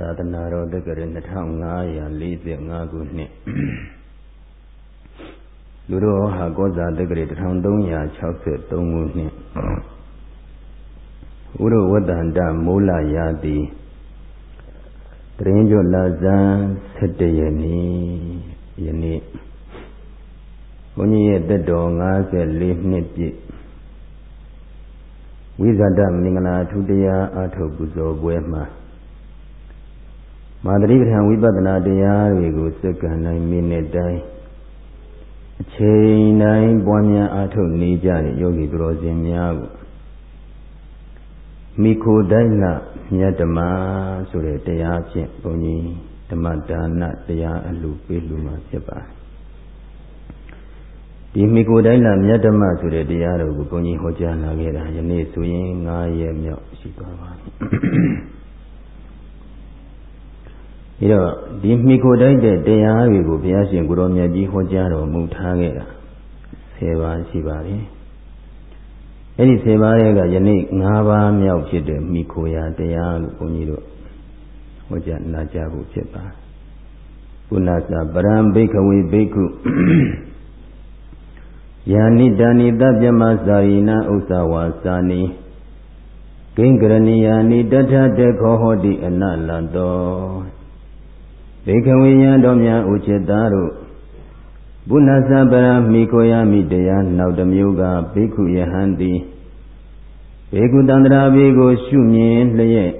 သာသနာတော်တက္ကရာ2545ခုနှစ်လူတော်ဟာကောဇာတက္ကရာ1363ခုနှစ်ဥရဝတ္တန္တမိုးလာရာတိတရင်ကျော်လာဇန်17ရက်နေ့ယနေ့ဘုန်းကြီးရဲ့တက်တော်54နှစ်ပြည့်ဝိဇာတမင်္ဂလာထုတရားအထုပ်ပူဇော်ပွဲမှာ မာသရိပဋ္ဌာန်ဝိပဿနာတရားတွေကိုစက္ကန့်တိုင်းမိနစ်တိုင်းအချိန်တိုင်းပွားများအားထုတ်နေကြတဲ့ယောဂီသူတော်စင်များကိုမိခိုတိုင်းလမြတ်ဓမ္မဆိုတဲ့တရားဖြင့်ဘုန်းကြီးဓမ္မဒါနတရားအလှပေးလူမှာဖြစ်ပါတယ်ဒီမိကိုတိုင်းလမြတ်ဓမ္မဆိုတဲ့တရားတော်ကိုဘုန်းကြီးဟောကြားလာခဲ့တာယနေ့ဆိုရင်9ရက်မြောက်ရှိသွားပါပြီ ပြီးတော့ဒီမိခိုတိုက်တဲ့တရားတွေကိုဘုရားရှင်ကိုရောမြတ်ကြီးဟောကြားတော်မူထားခဲ့တာ10ပါးရှိပါတယ်အဲ့ဒီ10ပါးရဲ့ကယနေ့9ပါးမြောက်ဖြစ်တဲ့မိခိုရာတရားလို့ဘုန်းကြီးတို့ဟောကြားနာကြားဖို့ဖြစ်ပါပုဏ္ဏသပရံဘိခဝေဘိက္ခုယာနိတဏိတပြမစာရိနာဥစ္စာဝါစာနိဂိင်္ဂရဏီယာနိတထတေခောဟောတိအနလတော ဘေကဝေယံတော်များဥจิตသားတို့ဘုနာသပရမိကိုယမိတရားနောက်တစ်မျိုးကဘိက္ခုယဟန်တိဘေကုတန္တရာဘေကို ရှုမြင်လျက်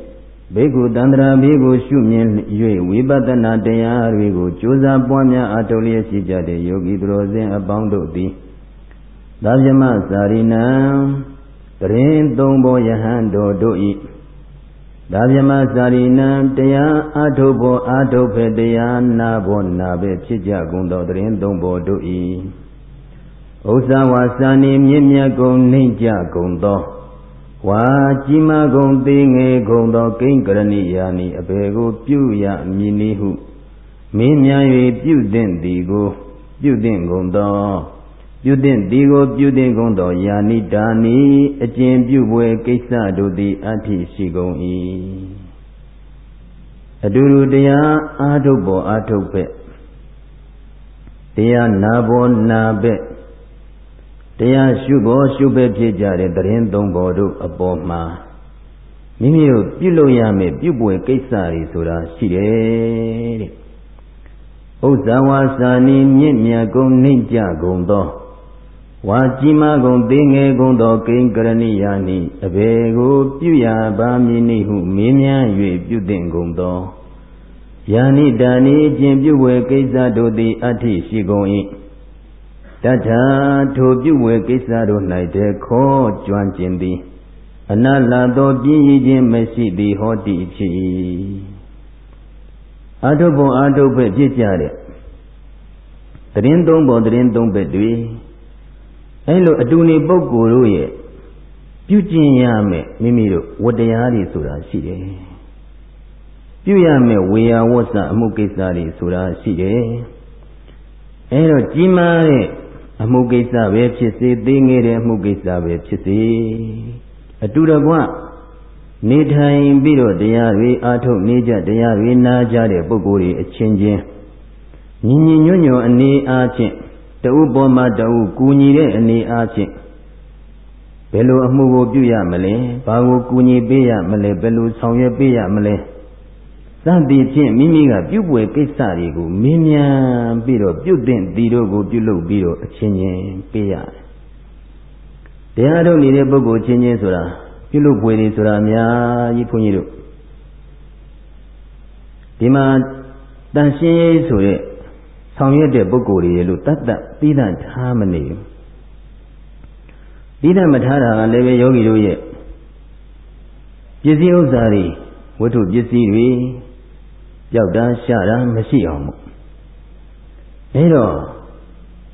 ဘေကုတန္တရာဘေကို ရှုမြင်၍ဝိပဿနာတရားတွေကိုကြိုးစားပွားများအထောက်လျက်ရှိကြတဲ့ယောဂီသူတော်စင်အပေါင်းတို့သည်သာဇမစာရိနံတရင်သုံးဘောယဟန်တော်တို့၏ ဒါမြမစာရိနံတရားအာထုဘောအာထုဖေတရားနာဘောနာပဲဖြစ်ကြကုန်သောတရင်သုံးဘောတို့၏ဥစ္စာဝါစာနေမြင့်မြတ်ကုန်နှိမ့်ကြကုန်သောဝါကြီးမားကုန်သေးငယ်ကုန်သောကိန်းကရဏိယာနိအဘေကို ပြုရမည်နည်းဟုမင်းများ၍ပြုသင့်သည်ကို ပြုသင့်ကုန်သော ပြုသင့်ဒီကိုပြုသင့်ကုန်သောယာနိတာနိအကျင့်ပြုပွဲကိစ္စတို့သည်အဋ္ဌိရှိကုန်၏အတူတူတရားအာထုတ်ပေါ်အာထုတ်ပဲ့တရားနာပေါ်နာပဲ့တရားရှုပေါ်ရှုပဲ့ဖြစ်ကြတဲ့တရင်သုံးပေါ်တို့အပေါ်မှာမိမိတို့ပြုလုပ်ရမယ့်ပြုပွဲကိစ္စတွေဆိုတာရှိတယ်တဲ့ဥစ္စာဝါစာနီမြင့်မြတ်ကုန်နှိမ့်ကြကုန်သော ဝါကြီးမားကုန်သေးငယ်ကုန်သောကိန်းကရဏိယာနိအဘေကို ပြုရပါမည်နည်းဟုမေးမြန်း၍ပြုသင့်ကုန်သောယာနိတာနိအကျင့်ပြုဝေကိစ္စတို့သည်အဋ္ဌိရှိကုန်၏တထာထိုပြုဝေကိစ္စတို့၌တည်းခေါ်ကြွမ်းကျင်သည် အနလာသောပြင်းရည်ခြင်းမရှိသည်ဟောတိဖြစ်၏အာထုပ်ပုံအာထုပ်ပဲဖြစ်ကြတဲ့တရင်သုံးပုံတရင်သုံးဘက်တွေ အဲလိုအတူနေပုဂ္ဂိုလ်တို့ရဲ့ပြုကျင့်ရမယ်မိမိတို့ဝတရားတွေဆိုတာရှိတယ်ပြုရမယ်ဝေယဝတ်စာအမှုကိစ္စတွေဆိုတာရှိတယ်အဲတော့ကြီးမားတဲ့အမှုကိစ္စပဲဖြစ်စေသေးငယ်တဲ့အမှုကိစ္စပဲဖြစ်စေအတူတကွနေထိုင်ပြီးတော့တရားတွေအားထုတ်နေကြတရားတွေနားကြတဲ့ပုဂ္ဂိုလ်တွေအချင်းချင်းညီညီညွတ်ညွတ်အနေအားဖြင့် တဦးပေါ်မှာတဦးကူညီတဲ့အနေအားဖြင့်ဘယ်လိုအမှုကိုပြုရမလဲဘာကိုကူညီပေးရမလဲဘယ်လိုဆောင်ရွက်ပေးရမလဲစသည်ဖြင့်မိမိကပြုပွေကိစ္စတွေကိုမင်းမြန်ပြီးတော့ပြုသင့်ဒီတို့ကိုပြုလုပ်ပြီးတော့အချင်းချင်းပေးရတယ်တရားထုတ်နေတဲ့ပုဂ္ဂိုလ်ချင်းချင်းဆိုတာပြုလုပ်ပွေတွေဆိုတာအများကြီးခွန်ကြီးတို့ဒီမှာတန်ရှင်းရေးဆိုတဲ့ ဆောင်ရွက်တဲ့ပုဂ္ဂိုလ်တွေလို့တတ်တတ်သီးသန့်ထားမနေဘူးသီးသန့်မထားတာကလည်းပဲယောဂီတို့ရဲ့ပစ္စည်းဥစ္စာတွေဝတ္ထုပစ္စည်းတွေကြောက်တာရှာတာမရှိအောင်မို့အဲတော့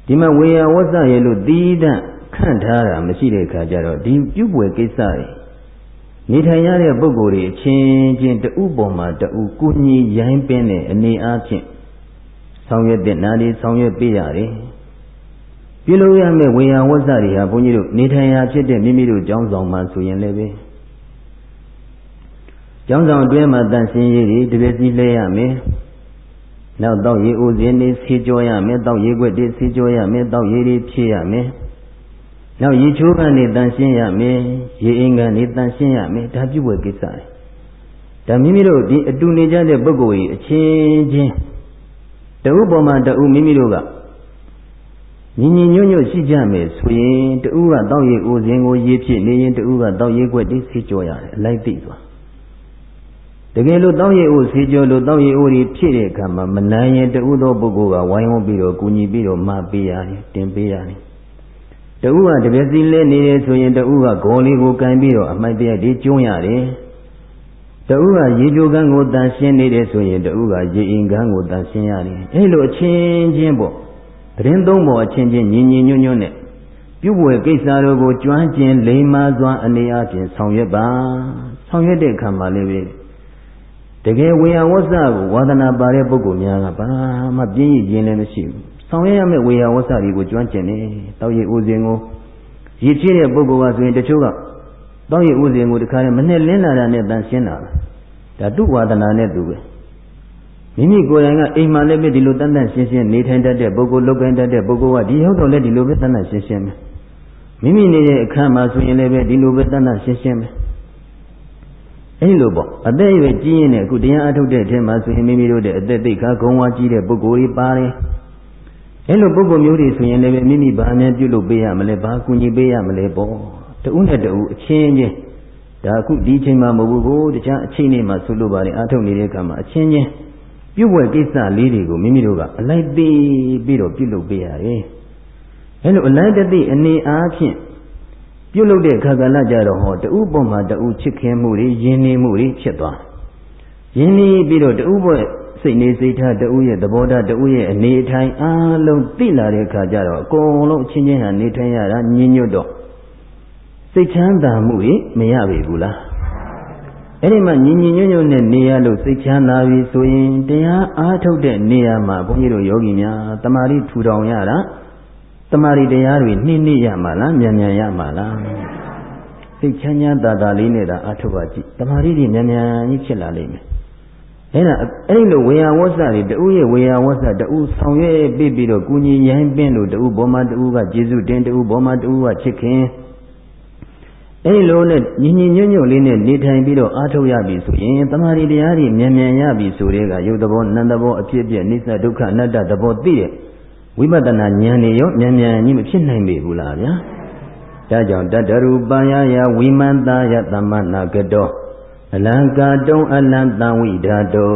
ဒီမှာဝေယဝတ်စရဲ့လို့သီးသန့်ခန့်ထားတာမရှိတဲ့အခါကျတော့ဒီပြုပွဲကိစ္စတွေနေထိုင်ရတဲ့ပုဂ္ဂိုလ်တွေအချင်းချင်းတဥပေါ်မှာတဥကုညီရိုင်းပင်းတဲ့အနေအားဖြင့် ဆောင်ရွက်တဲ့နာတွေဆောင်ရွက်ပေးရတယ်ပြုလုပ်ရမယ့်ဝေယဝတ်စတွေဟာဘုန်းကြီးတို့နေထိုင်ရာဖြစ်တဲ့မိမိတို့ကျောင်းဆောင်မှာဆိုရင်လည်းပဲကျောင်းဆောင်အတွင်းမှာတန်ရှင်းရေးတွေတပည့်စီလဲရမယ်နောက်တော့ရေဦးစင်းတွေဆေးကြောရမယ်တောက်ရေခွက်တွေဆေးကြောရမယ်တောက်ရေတွေဖြည့်ရမယ်နောက်ရေချိုးကန်တွေတန်ရှင်းရမယ်ရေအင်္ဂန်တွေတန်ရှင်းရမယ်ဒါပြုဝဲကိစ္စတွေဒါမိမိတို့ဒီအတူနေကြတဲ့ပုဂ္ဂိုလ်ကြီးအချင်းချင်း တဥပေါ်မှာတဥမိမိတို့ကညီညီညွတ်ညွတ်ရှိကြမယ်ဆိုရင်တဥကတောက်ရည်ဦးစင်ကိုရေးဖြစ်နေရင်တဥကတောက်ရည်ွက်တိဆေးကြောရတယ်အလိုက်သိသွားတကယ်လို့တောက်ရည်ဦးဆေးကြောလို့တောက်ရည်ဦးတွေဖြစ်တဲ့အခါမှာမနိုင်ရင်တဥသောပုဂ္ဂိုလ်ကဝိုင်းဝန်းပြီးတော့ကူညီပြီးတော့မပေးရတယ်တင်ပေးရတယ်တဥကတပည့်စီလဲနေတယ်ဆိုရင်တဥကဂေါ်လေးကိုကန်ပြီးတော့အမိုက်တရဒီကျွန်းရတယ် တဦးကရေကြိုကန်းကိုတန်ရှင်းနေတယ်ဆိုရင်တဦးကရေအင်ကန်းကိုတန်ရှင်းရတယ်အဲလိုအချင်းချင်းပေါ့သတင်းသုံးပေါ်အချင်းချင်းညီညီညွတ်ညွတ်နဲ့ပြုပွဲကိစ္စတို့ကိုကျွမ်းကျင်လိမ္မာစွာအနေအချင်းဆောင်ရွက်ပါဆောင်ရွက်တဲ့အခါမှာလည်းပဲတကယ်ဝေယဝဆကိုဝါသနာပါတဲ့ပုဂ္ဂိုလ်များကဘာမှပြင်းရည်ခြင်းလည်းမရှိဘူးဆောင်ရွက်ရမယ့်ဝေယဝဆတွေကိုကျွမ်းကျင်တယ်တောက်ရည်ဦးစဉ်ကိုရည်ဖြစ်တဲ့ပုဂ္ဂိုလ်ကဆိုရင်တချို့က တောက်ရည်ဥစဉ်ကိုတခါနဲ့မနဲ့လင်းလာတာနဲ့တန်ရှင်းတာဒါတုဝါဒနာနဲ့တူပဲမိမိကိုယ်တိုင်ကအိမ်မှာလည်းပဲဒီလိုတန်တန်ရှင်းရှင်းနေထိုင်တတ်တဲ့ပုဂ္ဂိုလ်လုပ်ကိုင်တတ်တဲ့ပုဂ္ဂိုလ်ကဒီရောက်တော့လည်းဒီလိုပဲတန်တန်ရှင်းရှင်းပဲမိမိနေတဲ့အခန်းမှာဆိုရင်လည်းပဲဒီလိုပဲတန်တန်ရှင်းရှင်းပဲအဲ့လိုပေါ့အသက်အရွယ်ကြီးရင်လည်းအခုတရားအထုတ်တဲ့အထက်မှာဆိုရင်မိမိတို့တဲ့အသက်သိခါဂုံဝါကြီးတဲ့ပုဂ္ဂိုလ်ကြီးပါတယ်အဲ့လိုပုဂ္ဂိုလ်မျိုးတွေဆိုရင်လည်းမိမိဘာများပြုလုပ်ပေးရမလဲဘာကူညီပေးရမလဲပေါ့ တဦးနဲ့တဦးအချင်းချင်းဒါအခုဒီချိန်မှာမဟုတ်ဘူးတခြားအချိန်တွေမှာဆိုလိုပါလေအထုတ်နေတဲ့အခါမှာအချင်းချင်းပြုတ်ွယ်ကိစ္စလေးတွေကိုမိမိတို့ကအလိုက်သိပြီးတော့ပြုလုပ်ပေးရတယ်။အဲလိုအလိုက်တသိအနေအားဖြင့်ပြုလုပ်တဲ့ခါကလကြတော့ဟောတူပုံမှာတူချစ်ခင်မှုတွေယဉ်နေမှုတွေဖြစ်သွား။ယဉ်နေပြီးတော့တူဘွဲ့စိတ်နေစိတ်ထားတူရဲ့သဘောထားတူရဲ့အနေထိုင်အားလုံးသိလာတဲ့ခါကျတော့အကုန်လုံးအချင်းချင်းဟာနေထိုင်ရတာညင်ညွတ်တော့ စိတ်ချမ်းသာမှုကြီးမရပြီဘူးလားအဲ့ဒီမှာညီညီညွတ်ညွတ်နဲ့နေရလို့စိတ်ချမ်းသာပြီဆိုရင်တရားအားထုတ်တဲ့နေရာမှာဘုန်းကြီးတို့ယောဂီများတမာရီထူထောင်ရတာတမာရီတရားတွေနှိမ့်နှိမ့်ရမှာလားမြန်မြန်ရမှာလားစိတ်ချမ်းချမ်းသာသာလေးနဲ့သာအားထုတ်ပါကြည့်တမာရီတွေမြန်မြန်ကြီးဖြစ်လာလိမ့်မယ်အဲ့ဒါအဲ့လိုဝေယဝဆတွေတူရဲ့ဝေယဝဆတူဆောင်ရွက်ပြီးပြီးတော့ကုညီရိုင်းပင်းလို့တူဘောမှာတူကကျေစုတင်တူဘောမှာတူကချစ်ခင် အဲ့လိုနဲ့ညီညီညွတ်ညွတ်လေးနဲ့နေထိုင်ပြီးတော့အားထုတ်ရပြီဆိုရင်တမာရီတရားတွေမြန်မြန်ရပြီဆိုတဲ့ကယုတ်သဘောနန္တဘောအဖြစ်အပျက်နိစ္စဒုက္ခအနတ္တသဘောသိတဲ့ဝိပဿနာဉာဏ်တွေရောမြန်မြန်ကြီးမဖြစ်နိုင်ပေဘူးလားဗျာဒါကြောင့်တတရူပယယဝိမန္တာယသမ္မနာကတောအလံကာတုံအလံတံဝိဓာတုံ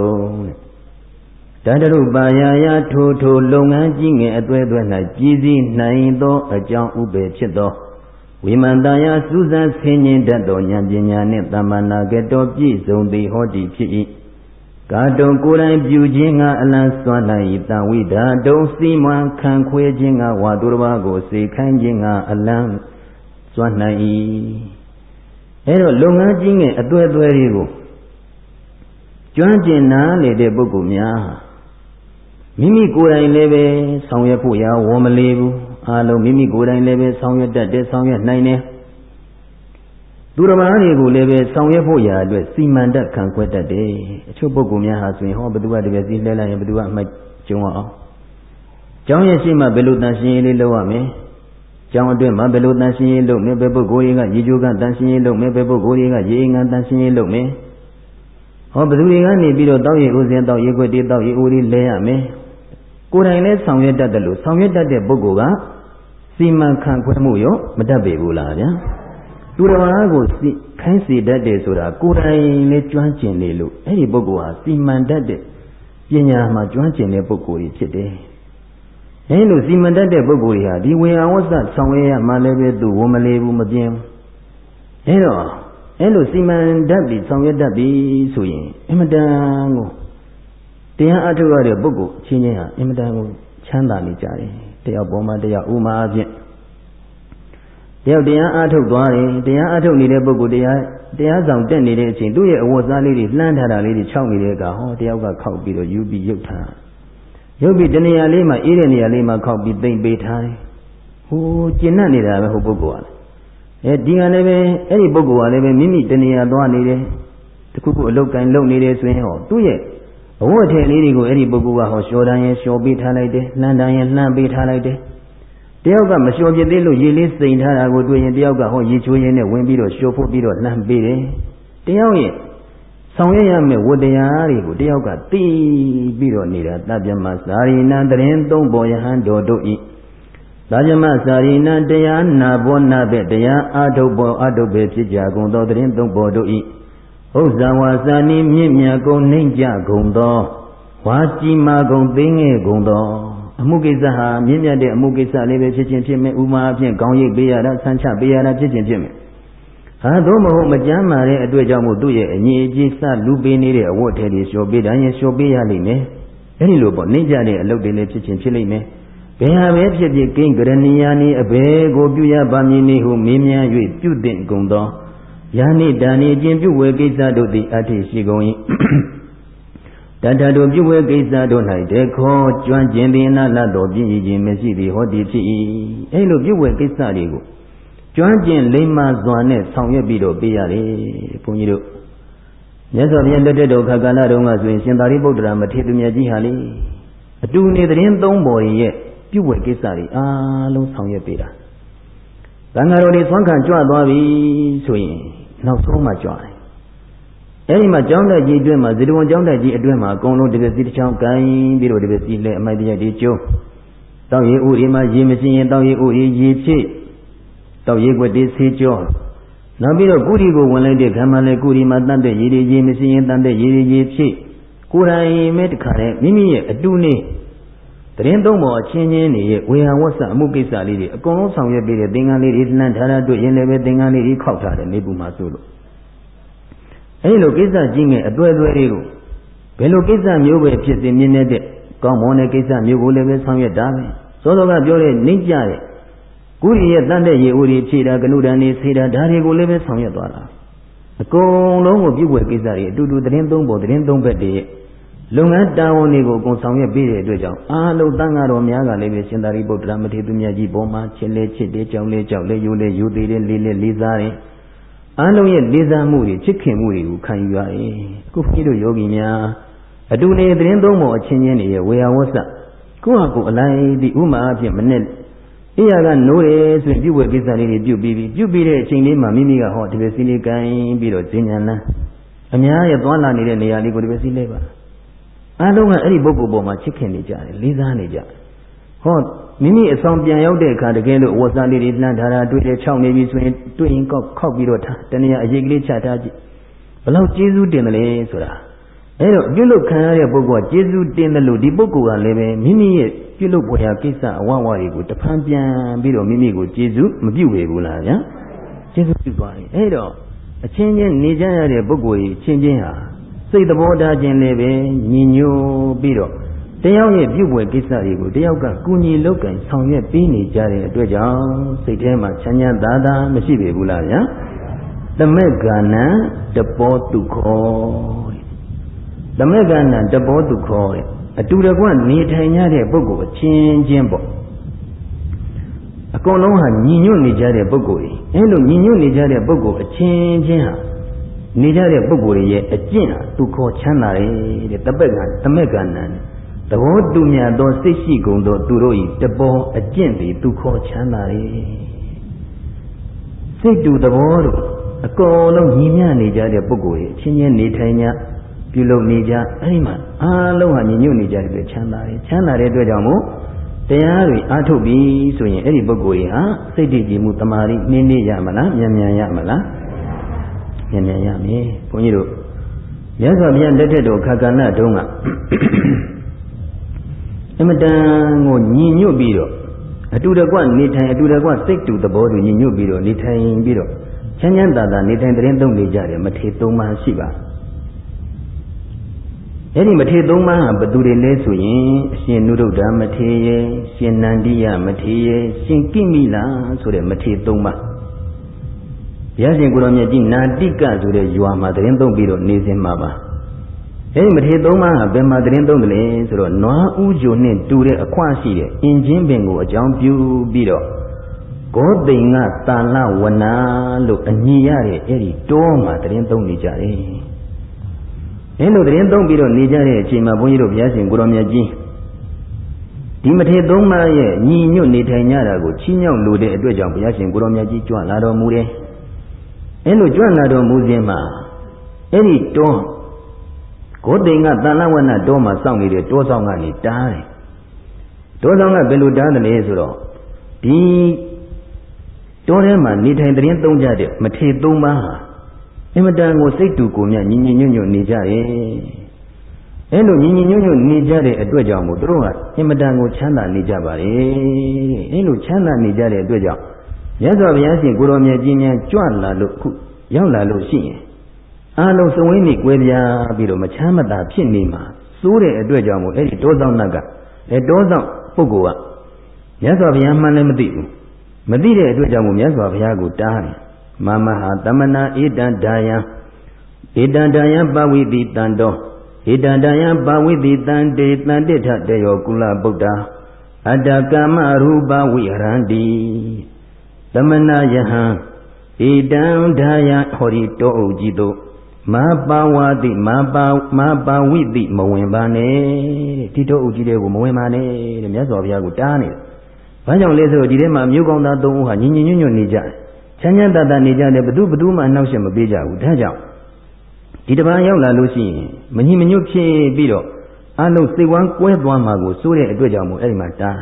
တတရုပါယယထိုထိုလုပ်ငန်းကြီးငယ်အသွဲသွဲ၌ကြီးစည်းနိုင်သောအကြောင်းဥပေဖြစ်သော ဝိမန္တယစူးစမ်းဆင်ញင်တတ်သောဉာဏ်ပညာနှင့်တမ္မာနာကတော်ပြည့်စုံသည်ဟောတိဖြစ်၏ကာတုံကိုယ်တိုင်ပြုခြင်းကအလံစွမ်းနိုင်တံဝိဒါတုံစီမံခံခွေခြင်းကဝါသူတစ်ပါးကိုစေခိုင်းခြင်းကအလံစွမ်းနိုင်၏အဲတော့လုပ်ငန်းကြီးငယ်အသွဲသွဲတွေကိုကျွမ်းကျင်နားနေတဲ့ပုဂ္ဂိုလ်များမိမိကိုယ်တိုင်လည်းပဲဆောင်ရွက်ဖို့ရဝမလေးဘူး အားလုံးမိမိကိုယ်တိုင်လည်းပဲဆောင်ရွက်တတ်တယ်ဆောင်ရွက်နိုင်တယ်သူတော်ဘာတွေကိုလည်းပဲဆောင်ရွက်ဖို့ရာအတွက်စီမံတတ်ခံခွဲတတ်တယ်အချို့ပုဂ္ဂိုလ်များဟာဆိုရင်ဟောဘသူကတကယ်စီးလဲလိုက်ရင်ဘသူကအမှတ်ကျုံအောင်ကျောင်းရဲ့ရှိမှဘယ်လိုတန်ရှင်းရေးလေးလုပ်ရမလဲကျောင်းအတွင်းမှာဘယ်လိုတန်ရှင်းရေးလုပ်မလဲဘယ်ပုဂ္ဂိုလ်တွေကရေကြိုးကတန်ရှင်းရေးလုပ်မယ်ဘယ်ပုဂ္ဂိုလ်တွေကရေငန်းတန်ရှင်းရေးလုပ်မယ်ဟောဘသူတွေကနေပြီးတော့တောက်ရည်ဥစဉ်တောက်ရည်ခွက်တေးတောက်ရည်ဦးလေးလဲရမယ်ကိုယ်တိုင်လည်းဆောင်ရွက်တတ်တယ်လို့ဆောင်ရွက်တတ်တဲ့ပုဂ္ဂိုလ်က စီမံခန့်ခွဲမှုရောမတတ်ပေဘူးလားဗျာသူတော်ဘာကိုခိုင်းစီတတ်တယ်ဆိုတာကိုယ်တိုင်လည်းကျွမ်းကျင်နေလို့အဲ့ဒီပုဂ္ဂိုလ်ဟာစီမံတတ်တဲ့ပညာမှာကျွမ်းကျင်တဲ့ပုဂ္ဂိုလ်ကြီးဖြစ်တယ်။အဲလိုစီမံတတ်တဲ့ပုဂ္ဂိုလ်ကြီးဟာဒီဝေယဝဆဆောင်ရွက်ရမှလည်းပဲသူဝမလေးဘူးမပြင်းဘူး။အဲတော့အဲလိုစီမံတတ်ပြီးဆောင်ရွက်တတ်ပြီးဆိုရင်အင်မတန်ကိုတရားအထုတ်ရတဲ့ပုဂ္ဂိုလ်အချင်းချင်းဟာအင်မတန်ကို ချမ်းသာနေကြတယ်တယောက်ပေါ်မှာတယောက်ဥမာအဖြစ်တယောက်တရားအားထုတ်သွားတယ်တရားအားထုတ်နေတဲ့ပုဂ္ဂိုလ်တရားတရားဆောင်တက်နေတဲ့အချိန်သူ့ရဲ့အဝတ်စားလေးတွေလှမ်းထားတာလေးတွေခြောက်နေတဲ့အခါဟောတယောက်ကခောက်ပြီးတော့ယူပြီးရုပ်ထားရုပ်ပြီးတနေရာလေးမှာအေးတဲ့နေရာလေးမှာခောက်ပြီးသိမ့်ပေးထားတယ်ဟိုကျဉ်တ်နေတာပဲဟိုပုဂ္ဂိုလ်ကအဲဒီကလည်းပဲအဲ့ဒီပုဂ္ဂိုလ်ကလည်းပဲမိမိတနေရာသွားနေတယ်တတခုခုအလုတ်ကင်လုပ်နေတယ်ဆိုရင်ဟောသူ့ရဲ့ အဝတ်ထည်လေးတွေကိုအဲ့ဒီပုဂ္ဂိုလ်ကဟောလျှော်တန်းရင်လျှော်ပေးထားလိုက်တယ်လှမ်းတန်းရင်လှမ်းပေးထားလိုက်တယ်တယောက်ကမလျှော်ပြသေးလို့ရေလေးစိန်ထားတာကိုတွေ့ရင်တယောက်ကဟောရေချိုးရင်းနဲ့ဝင်ပြီးတော့လျှော်ဖို့ပြီးတော့လှမ်းပေးတယ်တယောက်ရဲ့ဆောင်ရွက်ရမယ့်ဝတ္တရားတွေကိုတယောက်ကသိပြီးတော့နေတာတပြမသာရိဏတရင်သုံးပေါ်ယဟန်တော်တို့ဤသာဇမသာရိဏတရားနာဘောနာပဲတရားအာထုတ်ပေါ်အာထုတ်ပဲဖြစ်ကြကုန်သောတရင်သုံးပေါ်တို့ဤ ဥစ္စာဝါစာနိမြင့်မြတ်ကုန်နှိမ့်ကြကုန်သောဝါကြီးမာကုန်သိငယ်ကုန်သောအမှုကိစ္စဟာမြင့်မြတ်တဲ့အမှုကိစ္စလေးပဲဖြစ်ခြင်းဖြစ်မယ်ဥမာအဖြစ်ကောင်းရိပ်ပေးရတာဆန်းချပေးရတာဖြစ်ခြင်းဖြစ်မယ်ဟာသို့မဟုတ်မကြမ်းမာတဲ့အတွက်ကြောင့်မို့သူ့ရဲ့အငြိအကျေးစလူပေးနေတဲ့အဝတ်ထဲတွေလျှော်ပေးတိုင်းရင်လျှော်ပေးရလိမ့်မယ်အဲဒီလိုပေါ့နှိမ့်ကြတဲ့အလုပ်တွေလည်းဖြစ်ခြင်းဖြစ်လိမ့်မယ်ဘယ်ဟာပဲဖြစ်ဖြစ်ကိန်းကရဏီယာနီအဘယ်ကိုပြုရပါမည်နည်းဟုမေးမြန်း၍ပြုတင်ကုန်သော ယာနိတန်ဤအကျင့်ပြုဝေကိစ္စတို့သည်အထိရှိကုန်၏တတတို့ပြုဝေကိစ္စတို့၌တေခောကျွမ်းကျင်သည်နာလတော်ပြည့်ခြင်းမရှိသည်ဟောဒီဖြစ်၏အဲလိုပြုဝေကိစ္စတွေကိုကျွမ်းကျင်လိမ္မာစွာနဲ့ဆောင်ရွက်ပြီးတော့ပေးရတယ်ဘုန်းကြီးတို့မြတ်စွာဘုရားလက်ထက်တော်ခါကာလတုန်းကဆိုရင်ရှင်သာရိပုတ္တရာမထေရသူမြတ်ကြီးဟာလေအတူနေသတင်းသုံးပေါ်ရဲ့ပြုဝေကိစ္စတွေအားလုံးဆောင်ရွက်ပေးတာတန်ဃာတော်တွေသွမ်းခံကြွသွားပြီဆိုရင် နောက်ဆုံးမှကြွတယ်အဲဒီမှာကျောင်းတက်ကြီးအတွင်းမှာဇေတဝန်ကျောင်းတက်ကြီးအတွင်းမှာအကုန်လုံးတပည့်စီတစ်ချောင်းကိုင်းပြီးတော့တပည့်စီလဲအမိုက်တရိုက်တွေကျုံးတောက်ရည်ဥရီမှာရေမရှိရင်တောက်ရည်ဥရီရေဖြည့်တောက်ရည်ွက်တွေဆေးကြောနောက်ပြီးတော့ကုရီကိုဝင်လိုက်တဲ့ခံမှလည်းကုရီမှာတတ်တဲ့ရေတွေရေမရှိရင်တတ်တဲ့ရေတွေရေဖြည့်ကိုယ်တိုင်မဲ့တခါနဲ့မိမိရဲ့အတူနေ တရင်သုံးပေါ်အချင်းချင်းနေရဲ့ဝေဟဝတ်ဆအမှုကိစ္စလေးတွေအကုန်လုံးဆောင်ရွက်ပေးတဲ့သင်္ကန်းလေးတွေလှမ်းထားတာတွေ့ရင်လည်းပဲသင်္ကန်းလေးတွေခောက်ထားတယ်နေပူမှာဆိုလို့အဲဒီလိုကိစ္စကြီးငယ်အသွဲသွဲလေးကိုဘယ်လိုကိစ္စမျိုးပဲဖြစ်စေမြင်တဲ့ကောင်းမွန်တဲ့ကိစ္စမျိုးကိုလည်းပဲဆောင်ရွက်တာပဲသောတော်ကပြောတဲ့နှိမ့်ကြတဲ့ကုရီရဲ့တန်တဲ့ရေဦးတွေဖြည့်တာကနုဒန်တွေဆေးတာဒါတွေကိုလည်းပဲဆောင်ရွက်သွားတာအကုန်လုံးကိုပြုတ်ွယ်ကိစ္စတွေအတူတူသတင်းသုံးပေါ်သတင်းသုံးဘက်တွေရဲ့ လုပ်ငန်းတာဝန်တွေကိုအကုန်ဆောင်ရွက်ပေးတဲ့အတွက်ကြောင့်အားလုံးတန်ဃာတော်များကလည်းပဲရှင်သာရိပုတ္တရာမထေရသူမြတ်ကြီးပေါ်မှာချစ်လေချစ်တယ်ကြောင်းလေကြောက်လေယူလေယူသေးတယ်လေးလေးလေးစားတယ်အားလုံးရဲ့လေးစားမှုတွေချစ်ခင်မှုတွေကိုခံယူရတယ်အခုဘုရားတို့ယောဂီများအတူနေသတင်းသုံးပေါ်အချင်းချင်းတွေရဲ့ဝေယဝဆကိုယ့်ဟာကိုယ်အလိုက်ဒီဥမာအဖြစ်မနဲ့အိယာကနိုးတယ်ဆိုရင်ပြုတ်ဝဲကိစ္စလေးတွေပြုတ်ပြီးပြီပြုတ်ပြီးတဲ့အချိန်လေးမှာမိမိကဟောဒီပဲစီလေးကိုင်းပြီးတော့ဈဉ္ညာလန်းအများရဲ့သွားလာနေတဲ့နေရာလေးကိုဒီပဲစီလေးပါ အားလုံးကအဲ့ဒီပုဂ္ဂိုလ်ပေါ်မှာချစ်ခင်နေကြတယ်လေးစားနေကြတယ်ဟောမိမိအဆောင်ပြန်ရောက်တဲ့အခါတကယ်လို့အဝတ်စားလေးတွေလှမ်းထားတာတွေ့တယ်ခြောက်နေပြီဆိုရင်တွေ့ရင်ကောက်ခောက်ပြီးတော့ထားတနည်းအရေးကလေးချထားကြည့်ဘလောက်ကျေးဇူးတင်တယ်လေဆိုတာအဲ့တော့ပြုလုပ်ခံရတဲ့ပုဂ္ဂိုလ်ကကျေးဇူးတင်တယ်လို့ဒီပုဂ္ဂိုလ်ကလည်းပဲမိမိရဲ့ပြုလုပ်ပေါ်ရာကိစ္စအဝဝတွေကိုတဖန်ပြန်ပြီးတော့မိမိကိုကျေးဇူးမပြုဝေဘူးလားဗျာကျေးဇူးပြုသွားတယ်အဲ့တော့အချင်းချင်းနေကြရတဲ့ပုဂ္ဂိုလ်ကြီးချင်းချင်းဟာ စိတ်သဘောထားခြင်းလည်းပဲညီညွတ်ပြီးတော့တယောက်ရဲ့ပြုပွဲကိစ္စတွေကိုတယောက်ကကုညီလောက်ကင်ဆောင်ရွက်ပေးနေကြတဲ့အတွက်ကြောင့်စိတ်ထဲမှာချမ်းချမ်းသာသာမရှိပေဘူးလားဗျာသမက်ကဏံတပောတုခောသမက်ကဏံတပောတုခောတဲ့အတူတကွနေထိုင်ကြတဲ့ပုဂ္ဂိုလ်အချင်းချင်းပေါ့အကုန်လုံးဟာညီညွတ်နေကြတဲ့ပုဂ္ဂိုလ်ကြီးအဲလိုညီညွတ်နေကြတဲ့ပုဂ္ဂိုလ်အချင်းချင်းဟာ နေကြတဲ့ပုဂ္ဂိုလ်ရဲ့အကျင့်ဟာသူခေါ်ချမ်းသာတယ်တဲ့တပက်ကသမက်ကဏံသဘောတူမြတ်သောစိတ်ရှိကုန်သောသူတို့၏တပေါ်အကျင့်သည်သူခေါ်ချမ်းသာတယ်စိတ်တူသဘောတို့အကုန်လုံးညီမျှနေကြတဲ့ပုဂ္ဂိုလ်ရဲ့အချင်းချင်းနေထိုင်ကြပြုလုပ်နေကြအဲဒီမှာအားလုံးဟာညီညွတ်နေကြတဲ့အတွက်ချမ်းသာတယ်ချမ်းသာတဲ့အတွက်ကြောင့်မို့တရားတွေအားထုတ်ပြီဆိုရင်အဲ့ဒီပုဂ္ဂိုလ်ကြီးဟာစိတ်တည်ကြည်မှုတမာရီနှင်းနေရမလားမြန်မြန်ရမလား မြန်မြန်ရမယ်ဘုန်းကြီးတို့မြတ်စွာဘုရားလက်ထက်တော်ခါကဏတုန်းကအမတန်ကိုညီညွတ်ပြီးတော့အတူတကွနေထိုင်အတူတကွစိတ်တူသဘောတူညီညွတ်ပြီးတော့နေထိုင်ပြီးတော့ချမ်းချမ်းသာသာနေထိုင်တဲ့သုံးနေကြတယ်မထေသုံးပါးရှိပါအဲ့ဒီမထေသုံးပါးဟာဘသူတွေလဲဆိုရင်အရှင်နုဒုဒ္ဓမထေရရှင်နန္ဒီယမထေရရှင်ကိမိလာဆိုတဲ့မထေသုံးပါး ဘုရားရှင်ကိုရောမြတ်ကြီးနာတိကဆိုတဲ့ယွာမှာတရင်သုံးပြီးတော့နေစဉ်မှာပါအဲဒီမထေသုံးပါးဟာဘယ်မှာတရင်သုံးတယ်လဲဆိုတော့နွားဥဂျုံနဲ့တူတဲ့အခွရှိတဲ့အင်ချင်းပင်ကိုအကြောင်းပြုပြီးတော့ဂောသိင်္ဂတာလဝနာလို့အညီရတဲ့အဲ့ဒီတောမှာတရင်သုံးနေကြတယ်အဲလိုသတင်းသုံးပြီးတော့နေကြတဲ့အချိန်မှာဘုန်းကြီးတို့ဘုရားရှင်ကိုရောမြတ်ကြီးဒီမထေသုံးပါးရဲ့ညီညွတ်နေထိုင်ကြတာကိုချီးမြှောက်လိုတဲ့အတွက်ကြောင့်ဘုရားရှင်ကိုရောမြတ်ကြီးကြွလာတော်မူတယ် အဲလိုကြွလာတော်မူခြင်းမှာအဲ့ဒီတောဂေါတိန်ကတန်လဝနတောမှာစောင့်နေတဲ့တောဆောင်ကနေတားတယ်တောဆောင်ကဘယ်လိုတားတယ်လဲဆိုတော့ဒီတောထဲမှာနေထိုင်သတင်းသုံးကြတဲ့မထေသုံးပါးဟာအင်မတန်ကိုစိတ်တူကိုမြညီညီညွတ်ညွတ်နေကြတယ်အဲလိုညီညီညွတ်ညွတ်နေကြတဲ့အတွက်ကြောင့်မို့သူတို့ကအင်မတန်ကိုချမ်းသာနေကြပါလေအဲလိုချမ်းသာနေကြတဲ့အတွက်ကြောင့် မြတ်စွာဘုရားရှင်ကိုရောမြတ်ကြီးများကြွလာလို့ခုရောက်လာလို့ရှိရင်အာလုံးစဝင်းနေကွဲပြားပြီးတော့မချမ်းမသာဖြစ်နေမှာစိုးတဲ့အတွက်ကြောင့်မို့အဲ့ဒီတောဆောင်နတ်ကအဲတောဆောင်ပုဂ္ဂိုလ်ကမြတ်စွာဘုရားမှန်းလည်းမသိဘူးမသိတဲ့အတွက်ကြောင့်မို့မြတ်စွာဘုရားကိုတားတယ်မမဟာတမနာဧတံဒါယံဧတံဒါယံပဝိတိတံတောဧတံဒါယံပဝိတိတံတေတံတိထတေယောကုလဗုဒ္ဓအတ္တကာမရူပဝိဟရန္တိ သမဏယဟံဧတံဒါယံဟောဒီတောအုပ်ကြီးတို့မပါဝါတိမပါမပါဝိတိမဝင်ပါနဲ့ဒီတောအုပ်ကြီးတွေကိုမဝင်ပါနဲ့တဲ့မြတ်စွာဘုရားကိုတားနေတယ်။ဘာကြောင့်လဲဆိုတော့ဒီထဲမှာမြို့ကောင်းသားသုံးဦးဟာညီညီညွတ်ညွတ်နေကြတယ်ချမ်းချမ်းသာသာနေကြတယ်ဘသူဘသူမှနှောက်ယှက်မပေးကြဘူးဒါကြောင့်ဒီတပန်းရောက်လာလို့ရှိရင်မညီမညွတ်ဖြစ်ပြီးတော့အလုံးစိတ်ဝမ်းကွဲသွားမှာကိုစိုးတဲ့အတွက်ကြောင့်မို့အဲ့ဒီမှာတား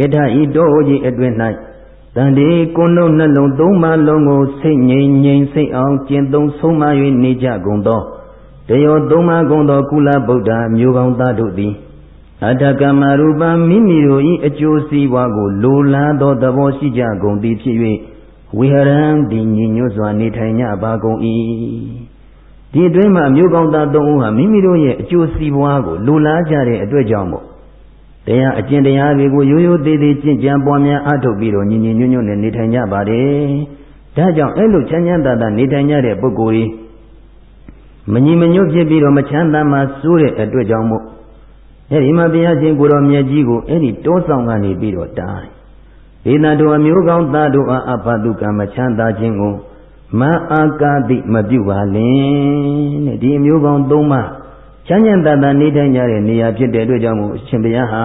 အထဤတော်ကြီးအတွင်၌ တန်ဒီကိုယ်လုံးနှလုံးသုံးပါလုံးကိုစိတ်ငြိမ်ငြိမ်စိတ်အောင်ကျင့်သုံးဆုံးမ၍နေကြကုန်သောတယောသုံးပါကုန်သောကုလဗုဒ္ဓမျိုးကောင်းသားတို့သည်အတ္တကမရူပမိမိတို့၏အကျိုးစီးပွားကိုလိုလားသောသဘောရှိကြကုန်သည်ဖြစ်၍ဝိဟရံဒီညီညွတ်စွာနေထိုင်ကြပါကုန်၏ဒီအတွင်းမှာမြို့ကောင်းသားသုံးဦးဟာမိမိတို့ရဲ့အကျိုးစီးပွားကိုလိုလားကြတဲ့အတွက်ကြောင့်မို့ တရားအကျင့်တရားတွေကိုရိုးရိုးသေးသေးကျင့်ကြံပွားများအားထုတ်ပြီးတော့ညီညီညွတ်ညွတ်နဲ့နေထိုင်ကြပါတယ်ဒါကြောင့်အဲ့လိုချမ်းချမ်းသာသာနေထိုင်ကြတဲ့ပုဂ္ဂိုလ်ကြီးမညီမညွတ်ဖြစ်ပြီးတော့မချမ်းသာမှစိုးတဲ့အတွက်ကြောင့်မို့အဲ့ဒီမှာဘုရားရှင်ကိုတော်မြတ်ကြီးကိုအဲ့ဒီတောဆောင်ကနေပြီးတော့တားဒေသတို့အမျိုးကောင်းသားတို့အားအဘတုကမချမ်းသာခြင်းကိုမအာကာတိမပြုပါလင်တဲ့ဒီအမျိုးကောင်းသုံးပါး ချမ်းချမ်းသာသာနေထိုင်ကြတဲ့နေရာဖြစ်တဲ့အတွက်ကြောင့်မို့အရှင်ဘုရားဟာ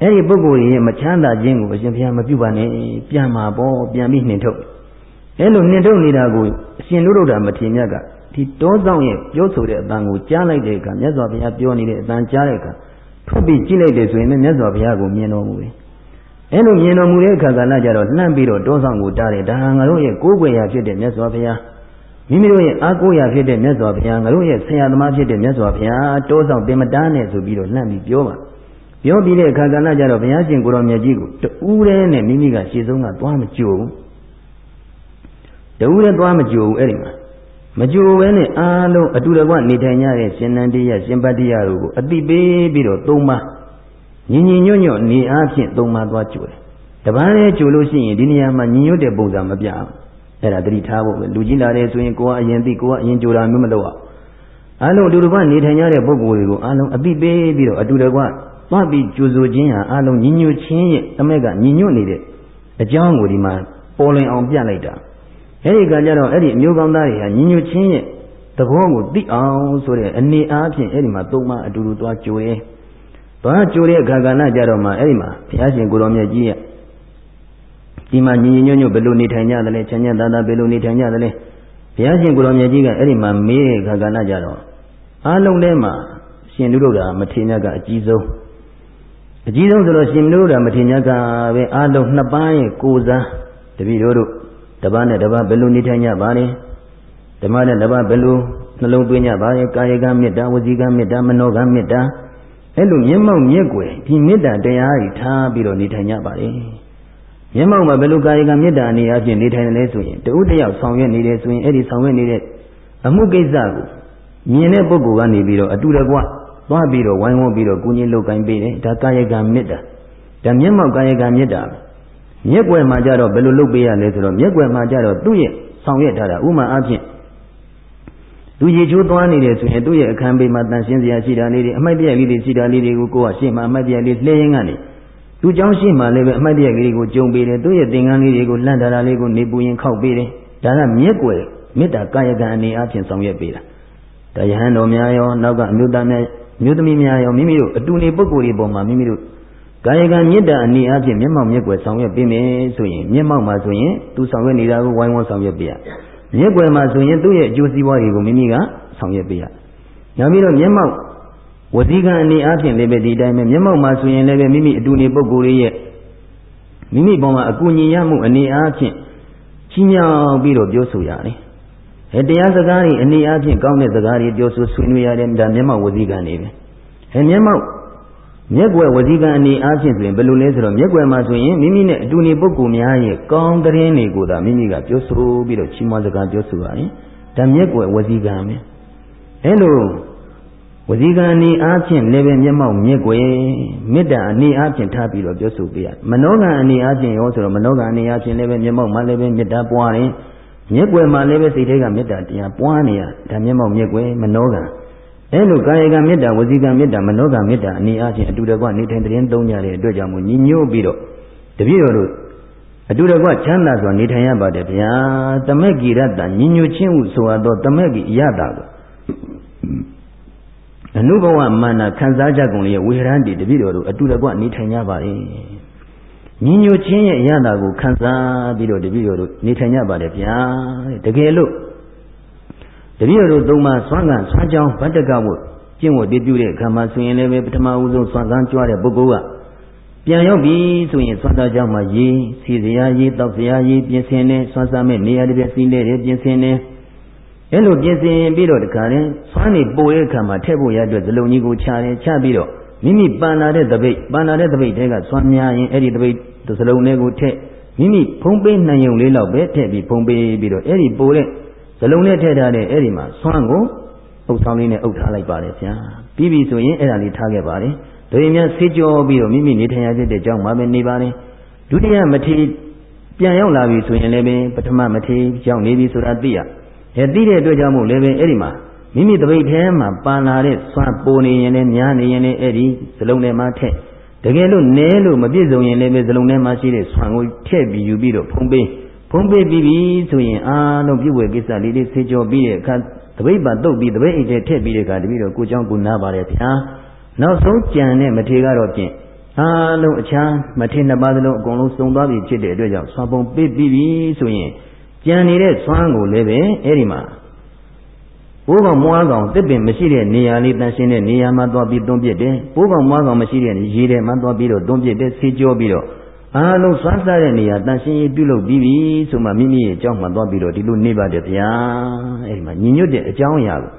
အဲ့ဒီပုဂ္ဂိုလ်ရဲ့မချမ်းသာခြင်းကိုအရှင်ဘုရားမပြုပါနဲ့ပြန်มาပေါ့ပြန်ပြီးနှင်ထုတ်အဲ့လိုနှင်ထုတ်နေတာကိုအရှင်တို့တို့တာမထေမြတ်ကဒီတောဆောင်ရဲ့ပြောဆိုတဲ့အတန်ကိုကြားလိုက်တဲ့အခါမြတ်စွာဘုရားပြောနေတဲ့အတန်ကြားတဲ့အခါထွက်ပြီးကြည့်လိုက်တယ်ဆိုရင်လည်းမြတ်စွာဘုရားကိုမြင်တော်မူတယ်အဲလိုမြင်တော်မူတဲ့အခါကလည်းကြတော့လှမ်းပြီးတော့တောဆောင်ကိုတားတယ်ဒါဟာငါတို့ရဲ့ကိုးကွယ်ရာဖြစ်တဲ့မြတ်စွာဘုရား မိမိတို့ရဲ့အားကိုးရာဖြစ်တဲ့မြတ်စွာဘုရားငါတို့ရဲ့ဆရာသမားဖြစ်တဲ့မြတ်စွာဘုရားတောဆောင်တင်မတားနဲ့ဆိုပြီးတော့လှမ်းပြီးပြောပါပြောပြီးတဲ့အခါကလည်းကြတော့ဘုရားရှင်ကိုရောမြတ်ကြီးကိုတူးတဲ့နဲ့မိမိကရှေ့ဆုံးကသွားမကြိုဘူးတူးတဲ့သွားမကြိုဘူးအဲ့ဒီမှာမကြိုဘဲနဲ့အားလုံးအတူတကွနေထိုင်ကြတဲ့ရှင်နန္တိယရှင်ပတ္တိယတို့ကိုအတိပေးပြီးတော့သုံးပါးညီညီညွတ်ညွတ်နေအားဖြင့်သုံးပါးသွားကြိုတယ်တပန်းလေးကြိုလို့ရှိရင်ဒီနေရာမှာညီညွတ်တဲ့ပုံစံမပြအောင် အဲ့ဒါတတိထားဖို့ပဲလူကြီးလာတယ်ဆိုရင်ကိုကအရင်သိကိုကအရင်ကြိုတာမျိုးမလုပ်အောင်အားလုံးအတူတကွနေထိုင်ကြတဲ့ပုဂ္ဂိုလ်တွေကိုအားလုံးအတိပေးပြီးတော့အတူတကွသွားပြီးကြိုဆိုခြင်းဟာအားလုံးညီညွတ်ခြင်းရဲ့အမက်ကညီညွတ်နေတဲ့အကြောင်းကိုဒီမှာပေါ်လွင်အောင်ပြလိုက်တာအဲ့ဒီကကြတော့အဲ့ဒီအမျိုးကောင်းသားတွေဟာညီညွတ်ခြင်းရဲ့သဘောကိုသိအောင်ဆိုတဲ့အနေအားဖြင့်အဲ့ဒီမှာသုံးပါအတူတူသွားကြိုတယ်သွားကြိုတဲ့အခါကဏ္ဍကြတော့မှအဲ့ဒီမှာဘုရားရှင်ကိုတော်မြတ်ကြီးရဲ့ ဒီမှာညီညီညွတ်ညွတ်ဘယ်လိုနေထိုင်ကြသလဲချမ်းချမ်းသာသာဘယ်လိုနေထိုင်ကြသလဲဘုရားရှင်ကိုတော်မြတ်ကြီးကအဲ့ဒီမှာမေးတဲ့အခါကဏ္ဍကြတော့အားလုံးထဲမှာရှင်လူတို့ကမထေရကအကြီးဆုံးအကြီးဆုံးဆိုတော့ရှင်လူတို့ကမထေရကပဲအားလုံးနှစ်ပန်းရဲ့ကိုးစားတပည့်တို့တို့တပန်းနဲ့တပန်းဘယ်လိုနေထိုင်ကြပါလဲဓမ္မနဲ့တပန်းဘယ်လိုနှလုံးသွင်းကြပါလဲကာယကမေတ္တာဝစီကမေတ္တာမနောကမေတ္တာအဲ့လိုမျက်မှောက်မျက်ွယ်ဒီမေတ္တာတရားကြီးထားပြီးတော့နေထိုင်ကြပါလေ မျက်မှောက်မှာဘယ်လိုကာယကမေတ္တာအနေအချင်းနေထိုင်တယ်လဲဆိုရင်တဦးတယောက်ဆောင်ရွက်နေတယ်ဆိုရင်အဲ့ဒီဆောင်ရွက်နေတဲ့အမှုကိစ္စကိုမြင်တဲ့ပုဂ္ဂိုလ်ကနေပြီးတော့အတူတကွသွားပြီးတော့ဝိုင်းဝန်းပြီးတော့ကုညင်းလုပ်ကိုင်းပေးတယ်ဒါကာယကမေတ္တာဒါမျက်မှောက်ကာယကမေတ္တာမျက်ွယ်မှာကြတော့ဘယ်လိုလုပ်ပေးရလဲဆိုတော့မျက်ွယ်မှာကြတော့သူ့ရဲ့ဆောင်ရွက်ထားတာဥမာအဖြစ်လူရေချိုးသွားနေတယ်ဆိုရင်သူ့ရဲ့အခန်းဘေးမှာတန်ရှင်းစရာရှိတာလေးတွေအမိုက်ပြက်လေးတွေရှိတာလေးတွေကိုကိုယ်ကရှေ့မှာအမိုက်ပြက်လေးလှည့်ရင်းကနေ သူเจ้าရှေ့မှာလည်းပဲအမိုက်ပြက်လေးတွေကိုကြုံပေးတယ်သူ့ရဲ့သင်္ကန်းလေးတွေကိုလှန့်ထားတာလေးကိုနေပူရင်ခောက်ပေးတယ်ဒါကမြက်ွယ်မေတ္တာကာယကံအနေအချင်းဆောင်ရွက်ပေးတာ တယဟန်တော်များရောနောက်ကအမျိုးသားများမျိုးသမီးများရောမိမိတို့အတူနေပုဂ္ဂိုလ်တွေပေါ်မှာမိမိတို့ကာယကံမေတ္တာအနေအချင်းမျက်မှောက်မျက်ွယ်ဆောင်ရွက်ပေးမယ်ဆိုရင်မျက်မှောက်မှာဆိုရင်သူဆောင်ရွက်နေတာကိုဝိုင်းဝန်းဆောင်ရွက်ပေးရမျက်ွယ်မှာဆိုရင်သူ့ရဲ့အကျိုးစီးပွားတွေကိုမိမိကဆောင်ရွက်ပေးရနောက်ပြီးတော့မျက်မှောက် ဝစီကံအနေအချင်းလည်းပဲဒီတိုင်းပဲမျက်မှောက်မှာဆိုရင်လည်းပဲမိမိအတူနေပုဂ္ဂိုလ်တွေရဲ့မိမိပေါ်မှာအကူအညီရမှုအနေအချင်းချီးမြှောက်ပြီးတော့ပြောဆိုရတယ်အဲတရားစကားတွေအနေအချင်းကောင်းတဲ့စကားတွေပြောဆိုဆွေးနွေးရတယ်ဒါမျက်မှောက်ဝစီကံနေပဲအဲမျက်မှောက်မျက်ွယ်ဝစီကံအနေအချင်းဆိုရင်ဘယ်လိုလဲဆိုတော့မျက်ွယ်မှာဆိုရင်မိမိနဲ့အတူနေပုဂ္ဂိုလ်များရဲ့ကောင်းတဲ့ရင်တွေကိုသာမိမိကပြောဆိုပြီးတော့ချီးမွမ်းစကားပြောဆိုရတယ်ဒါမျက်ွယ်ဝစီကံပဲအဲလို ဝစီကံအနေအားဖြင့်လည်းပဲမျက်မှောက်မြစ်ွယ်မေတ္တာအနေအားဖြင့်ထားပြီးတော့ပြောဆိုပေးရမနောကံအနေအားဖြင့်ရောဆိုတော့မနောကံအနေအားဖြင့်လည်းပဲမျက်မှောက်မှာလည်းပဲမေတ္တာပွားတယ်မြစ်ွယ်မှာလည်းပဲစိတ်ထဲကမေတ္တာတရားပွားနေရဒါမျက်မှောက်မြစ်ွယ်မနောကံအဲလိုကာယကမေတ္တာဝစီကမေတ္တာမနောကမေတ္တာအနေအားဖြင့်အတူတကွနေထိုင်တဲ့ရင်သုံးကြတဲ့အတွက်ကြောင့်မို့ညီညွတ်ပြီးတော့တပည့်တော်တို့အတူတကွချမ်းသာစွာနေထိုင်ရပါတယ်ဗျာတမက်ကိရတ္တညီညွတ်ခြင်းဟုဆိုအပ်သောတမက်ကိရတ္တကို အနုဘဝမာနခံစားကြကုန်ရဲ့ဝေဟရန်တီတပည့်တော်တို့အတူတကွနေထိုင်ကြပါလေညီညွတ်ခြင်းရဲ့အရသာကိုခံစားပြီးတော့တပည့်တော်တို့နေထိုင်ကြပါတယ်ဗျာတကယ်လို့တပည့်တော်တို့သုံးပါဆွမ်းကံဆွမ်းကြောင်းဗတ္တကဝတ်ကျင့်ဝတ်တည်ပြုတဲ့အခါမှာဆိုရင်လည်းပထမဦးဆုံးဆွမ်းကံကြွားတဲ့ပုဂ္ဂိုလ်ကပြန်ရောက်ပြီဆိုရင်ဆွမ်းသားကြောင်းမှာရေစီစရာရေတောက်စရာရေပြင်ဆင်နေဆွမ်းစားမဲ့နေရာတစ်ပြည့်စီးနေတယ်ပြင်ဆင်နေ အဲလိုပြင်ဆင်ပြီးတော့တခါရင်ဆွမ်းနေပို့တဲ့အခါမှာထည့်ဖို့ရတဲ့ဇလုံးကြီးကိုခြာတယ်ခြပြီးတော့မိမိပန်လာတဲ့တပိတ်ပန်လာတဲ့တပိတ်တဲကဆွမ်းများရင်အဲ့ဒီတပိတ်ဇလုံးလေးကိုထည့်မိမိဖုံးပေးနိုင်ုံလေးလောက်ပဲထည့်ပြီးဖုံးပေးပြီးတော့အဲ့ဒီပို့တဲ့ဇလုံးနဲ့ထည့်ထားတဲ့အဲ့ဒီမှာဆွမ်းကိုအုပ်ဆောင်လေးနဲ့အုပ်ထားလိုက်ပါတယ်ဗျာပြီးပြီဆိုရင်အဲ့ဒါလေးထားခဲ့ပါတယ်ဒိုရင်များဆေးကြောပြီးတော့မိမိနေထိုင်ရဖြစ်တဲ့ကြောင့်မှပဲနေပါတယ်ဒုတိယမထေပြန်ရောက်လာပြီဆိုရင်လည်းပထမမထေရောက်နေပြီဆိုတာသိရ အဲသိတဲ့အတွက်ကြောင့်မို့လည်းပဲအဲ့ဒီမှာမိမိတပိတ်ထဲမှာပန်လာတဲ့ဆွမ်းပိုနေရင်လည်းများနေရင်လည်းအဲ့ဒီဇလုံးထဲမှာထည့်တကယ်လို့နဲလို့မပြည့်စုံရင်လည်းပဲဇလုံးထဲမှာရှိတဲ့ဆွမ်းကိုထည့်ပြီးယူပြီးတော့ဖုံးပေးဖုံးပေးပြီးပြီဆိုရင်အားလုံးပြုတ်ဝဲကိစ္စလေးလေးဆေးကြောပြီးတဲ့အခါတပိတ်ပါတုတ်ပြီးတပိတ်အိတ်ထဲထည့်ပြီးတဲ့အခါတပိတ်တော့ကိုเจ้าကိုနားပါတယ်ဗျာနောက်ဆုံးကြံတဲ့မထေကတော့ဖြင့်အားလုံးအခြားမထေနှစ်ပါးသလုံးအကုန်လုံးစုံသွားပြီဖြစ်တဲ့အတွက်ကြောင့်ဆွမ်းပုံပေးပြီးပြီဆိုရင် ကြံနေတဲ့ဆွမ်းကိုလည်းပဲအဲ့ဒီမှာဘိုးကောင်မွားကောင်တစ်ပင်မရှိတဲ့နေရာလေးတန်ရှင်းတဲ့နေရာမှာသွားပြီးတွန်းပစ်တယ်ဘိုးကောင်မွားကောင်မရှိတဲ့ရေထဲမှာသွားပြီးတော့တွန်းပစ်တယ်ဆေးကြောပြီးတော့အားလုံးစွမ်းစားတဲ့နေရာတန်ရှင်းရေးပြုလုပ်ပြီးပြီဆိုမှမိမိရဲ့အကြောင်းမှသွားပြီးတော့ဒီလိုနေပါတယ်ဗျာအဲဒီမှာညီညွတ်တဲ့အကြောင်းအရာကို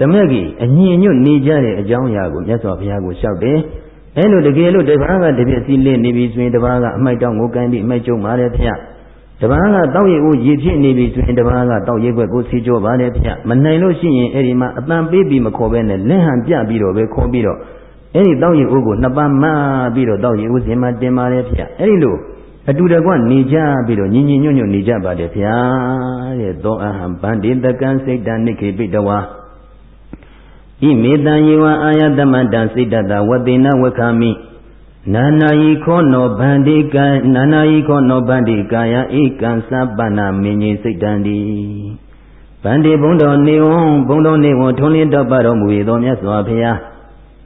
တမက်ကြီးအညီညွတ်နေကြတဲ့အကြောင်းအရာကိုမြတ်စွာဘုရားကိုလျှောက်တယ်အဲလိုတကယ်လို့တပားကတပြည့်စီလေးနေပြီဆိုရင်တပားကအမိုက်တောင်းကိုကန်ပြီးအမိုက်ကျုံပါတယ်ဗျာ တပားကတောက်ရည်ဦးရည်ဖြစ်နေပြီဆိုရင်တပားကတောက်ရည်ဘက်ကိုစီကြောပါတယ်ဗျာမနိုင်လို့ရှိရင်အဲဒီမှာအတန်ပေးပြီးမခေါ်ဘဲနဲ့လက်ဟန်ပြပြီးတော့ပဲခေါ်ပြီးတော့အဲ့ဒီတောက်ရည်အိုးကိုနှစ်ပတ်မှပြီးတော့တောက်ရည်အိုးစင်မှာတင်ပါတယ်ဗျအဲ့ဒီလိုအတူတကွနေကြပြီးတော့ညီညီညွတ်ညွတ်နေကြပါတယ်ဗျာတဲ့သောအဟံဗန္တိတကံစိတ်တနိခေပိတဝါဣမေတံယေဝအာယတမတံစိတ္တတဝတိနဝခာမိ နာနာယီခောနောဗန္တိကနာနာယီခောနောဗန္တိကာယဧကံသဗ္ဗနာမင်းကြီးစိတ်တံတိဗန္တိဘုံတော်နေဝံဘုံတော်နေဝံထုံးလင်းတော်ပါတော်မူ၏သောမြတ်စွာဘုရား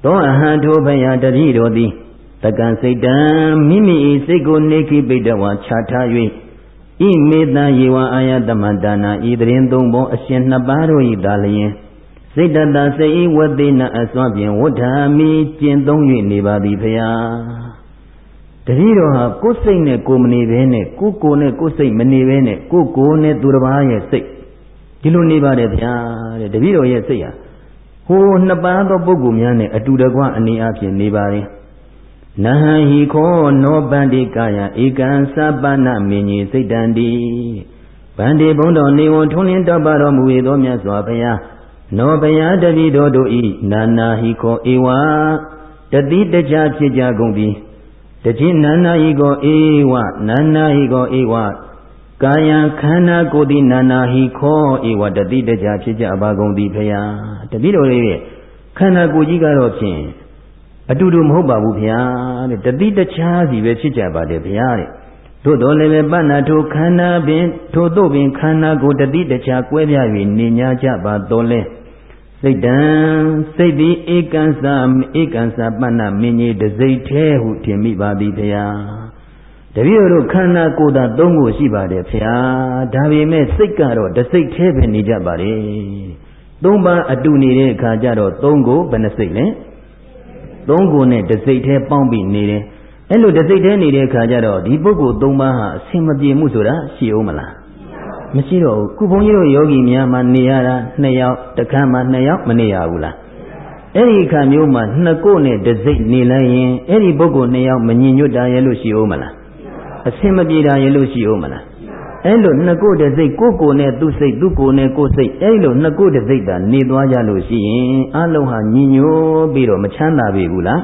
သောအဟံထိုဘယတတိတော်သည်တကံစိတ်တံမိမိ၏စိတ်ကိုနေခိပိတဝါခြားထား၍ဣမေတံယေဝအာယတမန္တနာဤတရင်သုံးပုံအရှင်နှစ်ပါးတို့၏သာလျင် စိတ်တတစိတ်ဤဝတိနာအစွမ်းဖြင့်ဝဋ္ဌာမိကျင့်သုံး၍နေပါသည်ဖရာတတိတော်ဟာကိုယ်စိတ်နဲ့ကိုယ်မနေဘဲနဲ့ကိုယ်ကိုယ်နဲ့ကိုယ်စိတ်မနေဘဲနဲ့ကိုယ်ကိုယ်နဲ့သူတစ်ပါးရဲ့စိတ်ဒီလိုနေပါတယ်ဗျာတဲ့တတိတော်ရဲ့စိတ်ဟာဟိုနှစ်ပါးသောပုဂ္ဂိုလ်များနဲ့အတူတကွအနေအချင်းနေပါရင်နဟံဟိခောနောပန္တိကာယဧကံသပ္ပနမင်းကြီးစိတ်တံတိဗန္တိဘုံတော်နေဝထုံးလင်းတတ်ပါတော်မူ၏သောမြတ်စွာဘုရား နောဘယတတိတော်တို့ဤနာနာဟိခောဧဝတတိတကြဖြစ်ကြကုန်ပြီတခြင်းနာနာဟိကောဧဝနာနာဟိကောဧဝကာယံခန္ဓာကိုယ်သည်နာနာဟိခောဧဝတတိတကြဖြစ်ကြပါကုန်သည်ဖရာတတိတော်လေးရဲ့ခန္ဓာကိုယ်ကြီးကတော့ဖြင့်အတူတူမဟုတ်ပါဘူးဖရာတဲ့တတိတခြားစီပဲဖြစ်ကြပါတယ်ဖရာတဲ့ သို့တော်လည်းပဲပဏ္ဏထိုခန္ဓာပင်ထို့သို့ပင်ခန္ဓာကိုယ်တတိတခြားကွဲပြား၍နေ냐ကြပါတော်လဲစိတ်တံစိတ်သည်ဧကံစာဧကံစာပဏ္ဏမင်းကြီးတစိတ်သေးဟုထင်မိပါသည်ဗျာတပည့်တို့ခန္ဓာကိုယ်သာသုံးခုရှိပါတယ်ဖျားဒါပေမဲ့စိတ်ကတော့တစိတ်သေးပဲနေကြပါလေသုံးပါးအတူနေတဲ့အခါကျတော့သုံးကိုဘယ်နှစိတ်လဲသုံးကိုနဲ့တစိတ်သေးပေါင်းပြီးနေတယ် အဲ့လိုတစိတ်သေးနေတဲ့အခါကျတော့ဒီပုဂ္ဂိုလ်သုံးပါးဟာအဆင်မပြေမှုဆိုတာရှိအောင်မလားမရှိတော့ဘူးခုဘုန်းကြီးတို့ယောဂီများမှနေရတာနှစ်ယောက်တခန်းမှနှစ်ယောက်မနေရဘူးလားအဲ့ဒီအခါမျိုးမှာနှစ်ကိုနဲ့တစိတ်နေလိုက်ရင်အဲ့ဒီပုဂ္ဂိုလ်နှစ်ယောက်မညင်ညွတ်တာရဲ့လို့ရှိအောင်မလားအဆင်မပြေတာရဲ့လို့ရှိအောင်မလားအဲ့လိုနှစ်ကိုတစိတ်ကိုကိုနဲ့သူ့စိတ်သူ့ကိုနဲ့ကိုစိတ်အဲ့လိုနှစ်ကိုတစိတ်သာနေသွားကြလို့ရှိရင်အလုံးဟာညင်ညွတ်ပြီးတော့မချမ်းသာပြီဘူးလား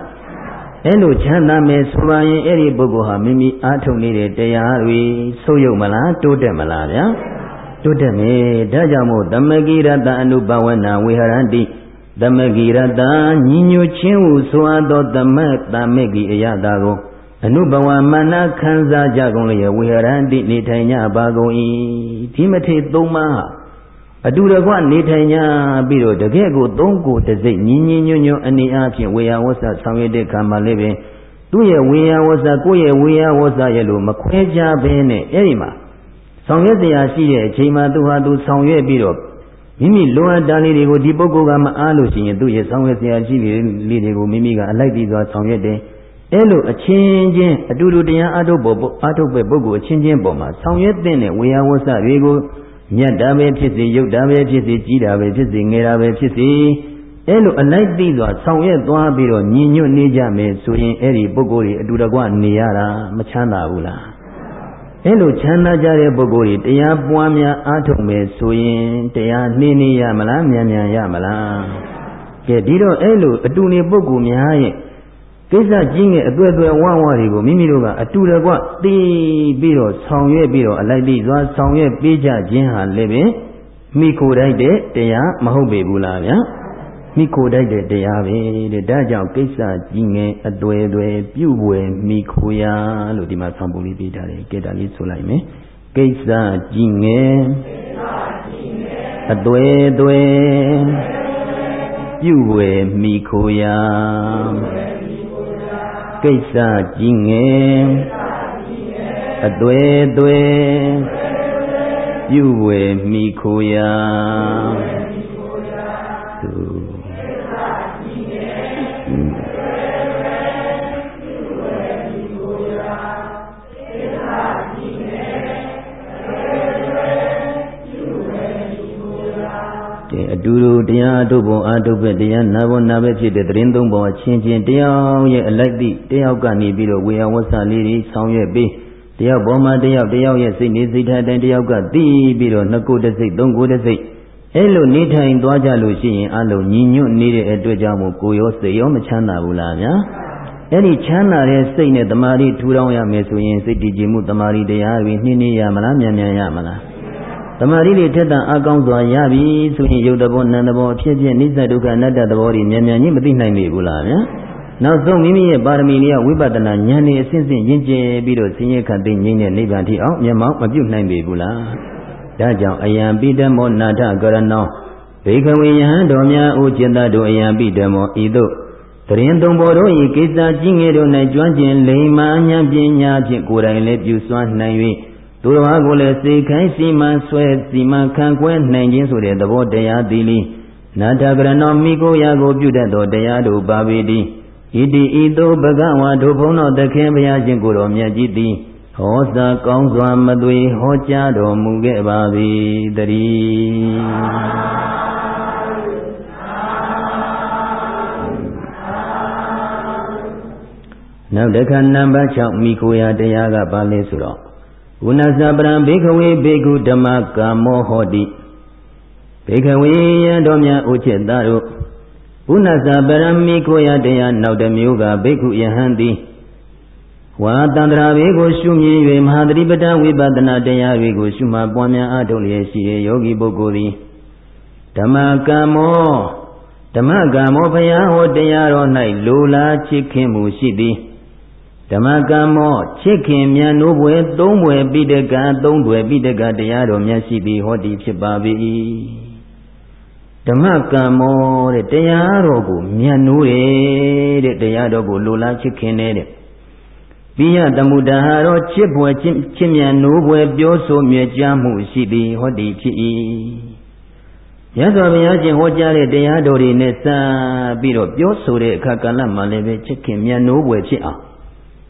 အဲ့လိုချမ်းသာမယ်ဆိုပါရင်အဲ့ဒီပုဂ္ဂိုလ်ဟာမိမိအားထုတ်နေတဲ့တရားတွေဆုပ်ယုပ်မလားတိုးတက်မလားဗျာတိုးတက်မယ်ဒါကြောင့်မို့သမဂိရတအနုပဝနာဝေဟရန္တိသမဂိရတညီညွတ်ခြင်းဟုဆိုအပ်သောသမတ်တမေဂိအယတာကိုအနုဘဝမနခံစားကြကုန်လျက်ဝေဟရန္တိနေထိုင်ကြပါကုန်၏ဒီမထေသုံးပါး အတူတကွနေထိုင်ကြပြီးတော့တကယ့်ကိုသုံးကိုတစိတ်ညီညီညွတ်ညွတ်အနေအားဖြင့်ဝေယဝဆဆောင်ရတဲ့ခါမှလည်းပင်သူ့ရဲ့ဝေယဝဆကိုယ့်ရဲ့ဝေယဝဆရဲ့လို့မခွဲခြားဘဲနဲ့အဲ့ဒီမှာဆောင်ရွက်တရားရှိတဲ့အချိန်မှာသူဟာသူဆောင်ရွက်ပြီးတော့မိမိလိုအပ်တာလေးတွေကိုဒီပုဂ္ဂိုလ်ကမအားလို့ရှိရင်သူ့ရဲ့ဆောင်ရွက်စရာရှိလေးတွေကိုမိမိကအလိုက်ပြီးသွားဆောင်ရွက်တယ်အဲ့လိုအချင်းချင်းအတူတူတရားအထုတ်ဖို့အထုတ်ပဲပုဂ္ဂိုလ်အချင်းချင်းပေါ်မှာဆောင်ရွက်တဲ့ဝေယဝဆတွေကို မြတ်တာပဲဖြစ်စေရုပ်တာပဲဖြစ်စေကြီးတာပဲဖြစ်စေငယ်တာပဲဖြစ်စေအဲ့လိုအလိုက်သိစွာဆောင်ရွက်သွားပြီးတော့ညီညွတ်နေကြမယ်ဆိုရင်အဲ့ဒီပုဂ္ဂိုလ်တွေအတူတကွနေရတာမချမ်းသာဘူးလားအဲ့လိုချမ်းသာကြတဲ့ပုဂ္ဂိုလ်တွေတရားပွားများအားထုတ်မယ်ဆိုရင်တရားနှင်းနေရမလားမြန်မြန်ရမလားကဲဒီတော့အဲ့လိုအတူနေပုဂ္ဂိုလ်များရဲ့ ကိစ္စကြီးငယ်အသွဲသွဲဝဝတွေကိုမိမိတို့ကအတူတကွသိပြီးတော့ဆောင်ရွက်ပြီးတော့အလိုက်သိစွာဆောင်ရွက်ပေးကြခြင်းဟာလည်းပဲမိခိုတိုက်တဲ့တရားမဟုတ်ပေဘူးလားဗျာမိခိုတိုက်တဲ့တရားပဲတဲ့ဒါကြောင့်ကိစ္စကြီးငယ်အသွဲသွဲပြုတ်ွယ်မိခိုရာလို့ဒီမှာဆောင်းပုံလေးပေးထားတယ်ကဲဒါလေးဆိုလိုက်မယ်ကိစ္စကြီးငယ်အသွဲသွဲပြုတ်ွယ်မိခိုရာ ကိစ္စကြီးငယ်အသွဲသွဲပြုဝေမိခိုရာ အတူတူတရားအထုတ်ပုံအထုတ်ပဲတရားနာဘောနာပဲဖြစ်တဲ့သတင်းသုံးပုံအချင်းချင်းတရားရဲ့အလိုက်သည့်တယောက်ကနေပြီးတော့ဝေယဝဆလေးတွေဆောင်ရွက်ပြီးတယောက်ပေါ်မှာတယောက်တယောက်ရဲ့စိတ်နေစိတ်ထားတိုင်းတယောက်ကသိပြီးတော့နှစ်ကိုယ်တစ်စိတ်သုံးကိုယ်တစ်စိတ်အဲ့လိုနေထိုင်သွားကြလို့ရှိရင်အလုံးညီညွတ်နေတဲ့အတွက်ကြောင့်မို့ကိုရောစိတ်ရောမချမ်းသာဘူးလားဗျာအဲ့ဒီချမ်းသာတဲ့စိတ်နဲ့တမာရီထူထောင်ရမယ်ဆိုရင်စိတ်တည်ကြည်မှုတမာရီတရားတွေနှင်းနှင်းရမလားမြန်မြန်ရမလား တမာရီတွေထက်တန်အကောင်းစွာရပြီဆိုရင်ယုတ်တဘောနံတဘောအဖြစ်ဖြစ်နိစ္စဒုက္ခအနတ္တသဘောတွေမြန်မြန်ချင်းမသိနိုင်ပြီဘူးလားဗျာနောက်ဆုံးမိမိရဲ့ပါရမီတွေကဝိပဿနာဉာဏ်နဲ့အစဉ်စဉ်ရင့်ကျက်ပြီးတော့ဆင်းရဲခတ်သိငြိမ့်တဲ့နိဗ္ဗာန်ထိအောင်မျက်မှောက်မပြုတ်နိုင်ပြီဘူးလားဒါကြောင့်အယံပိတမောနာထကရဏောဘေခဝေယဟံတော်များအိုจิตတို့အယံပိတမောဤသို့တရင်သုံးဘောတို့ဤကိစ္စကြီးငယ်တို့၌ကျွမ်းကျင်လိမ္မာဉာဏ်ပညာဖြင့်ကိုယ်တိုင်လည်းပြုစွမ်းနိုင်၍ သူတော်ဘာကိုလည်းစေခိုင်းစီမံဆွဲစီမံခံကွဲနိုင်ခြင်းဆိုတဲ့သဘောတရားသည်လိနာထကရဏောမိကိုရာကိုပြုတတ်သောတရားတို့ပါပေသည်ဣတိဤသို့ဘဂဝါတို့ဘုန်းတော်သခင်ဘုရားရှင်ကိုယ်တော်မြတ်ကြီးသည်ဟောစာကောင်းစွာမသွေဟောကြားတော်မူခဲ့ပါ၏တည်းနောက်တစ်ခါနံပါတ်6မိကိုရာတရားကဘာလဲဆိုတော့ ဝနသပရံဘေခဝေဘေကုဓမ္မကာမောဟောတိဘေခဝေယံတော်များဥจิตသားတို့ဝနသပရံမိကိုရတရားနောက်တစ်မျိုးကဘေကုယဟန်သည်ဝါတန္တရာဘေကိုရှုမြင်၍မဟာသတိပဋ္ဌာဝိပဿနာတရားတွေကိုရှုမှတ်ပွားများအားထုတ်လျက်ရှိတဲ့ယောဂီပုဂ္ဂိုလ်သည်ဓမ္မကမ္မောဓမ္မကမ္မောဘုရားဟောတရားတော်၌လိုလားချစ်ခင်မှုရှိသည် ဓမ္မကမ္မောချစ်ခင်မြတ်နိုးဘွယ်သုံးဘွယ်ပိဋကသုံးဘွယ်ပိဋကတရားတော်မြတ်ရှိသည်ဟောဒီဖြစ်ပါ၏ဓမ္မကံမောတဲ့တရားတော်ကိုမြတ်နိုးတယ်တဲ့တရားတော်ကိုလိုလားချစ်ခင်တဲ့ပိယတမှုတဟာရောချစ်ပွဲချစ်မြတ်နိုးပွဲပြောဆိုမြဲကြားမှုရှိသည်ဟောဒီဖြစ်၏ရသော်ဘုရားရှင်ဟောကြားတဲ့တရားတော်တွေနဲ့စပြီးတော့ပြောဆိုတဲ့အခါကဏ္ဍမှာလည်းပဲချစ်ခင်မြတ်နိုးပွဲဖြစ်အောင်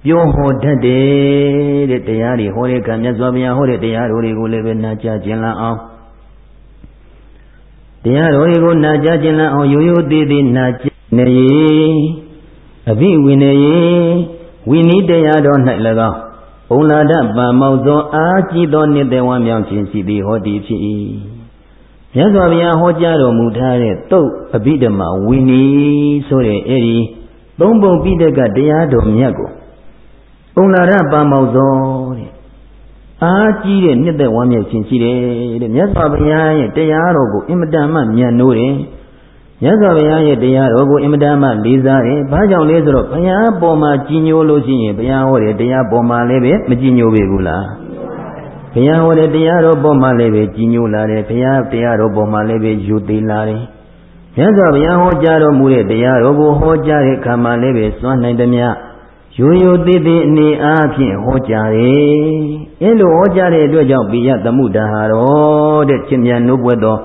ပြောဟောတတ်တယ်တဲ့တရားတွေဟောတဲ့ကံမြတ်စွာဘုရားဟောတဲ့တရားတော်တွေကိုလည်းပဲနာကြားခြင်းလအောင်တရားတော်တွေကိုနာကြားခြင်းလအောင်ရိုးရိုးသေးသေးနာကြားနေအဘိဝိနေယဝိနိတရားတော်၌၎င်းဘုံလာဒပံမောက်သောအာကြည်သောနိတ္တဝံမြောင်ခြင်းရှိသည်ဟောဒီဖြစ်၏မြတ်စွာဘုရားဟောကြားတော်မူထားတဲ့တုတ်အဘိဓမ္မာဝိနည်းဆိုတဲ့အဲ့ဒီသုံးပုံပိဋကတရားတော်မြတ်ကို ပုံလာရပါမောက်သောတဲ့အားကြီးတဲ့နှစ်သက်ဝမ်းမြောက်ခြင်းရှိတယ်တဲ့မြတ်စွာဘုရားရဲ့တရားတော်ကိုအင်မတန်မှမြတ်နိုးတယ်မြတ်စွာဘုရားရဲ့တရားတော်ကိုအင်မတန်မှလေးစားတယ်ဘာကြောင့်လဲဆိုတော့ဘုရားပေါ်မှာကြီးညိုလို့ရှိရင်ဘုရားဟောတဲ့တရားပေါ်မှာလည်းပဲမကြီးညိုပေဘူးလားဘုရားဟောတဲ့တရားတော်ပေါ်မှာလည်းပဲကြီးညိုလာတယ်ဘုရားတရားတော်ပေါ်မှာလည်းပဲယူသေးလာတယ်မြတ်စွာဘုရားဟောကြားတော်မူတဲ့တရားတော်ကိုဟောကြားတဲ့အခါမှာလည်းပဲစွမ်းနိုင်သမျှ ရိုးရိုးသေးသေးအနေအားဖြင့်ဟောကြားတယ်အဲလိုဟောကြားတဲ့အတွက်ကြောင့်ပိယသမှုတဟာရောတဲ့ချင်းမြန်နိုးပွဲတော်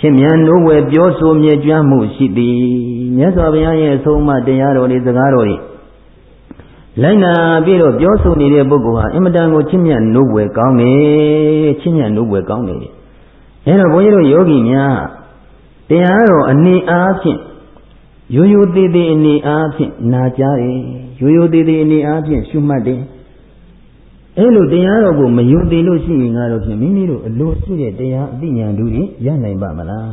ချင်းမြန်နိုးပွဲပြောဆိုမြဲကြွမှုရှိသည်မြတ်စွာဘုရားရဲ့အဆုံးအမတရားတော်တွေစကားတော်တွေလိုက်နာပြီးတော့ပြောဆိုနေတဲ့ပုဂ္ဂိုလ်ဟာအင်မတန်ကိုချင်းမြတ်နိုးပွဲကောင်းတယ်ချင်းမြတ်နိုးပွဲကောင်းတယ်အဲတော့ဘုန်းကြီးတို့ယောဂီများတရားတော်အနေအားဖြင့် ရိုးရိုးသေးသေးအနေအားဖြင့်နာကြားတယ်ရိုးရိုးသေးသေးအနေအားဖြင့်ရှုမှတ်တယ်အဲ့လိုတရားတော်ကိုမယုံသေးလို့ရှိရင်ကတော့ဖြင့်မိမိတို့အလိုရှိတဲ့တရားအသိဉာဏ်တို့ရနိုင်ပါမလား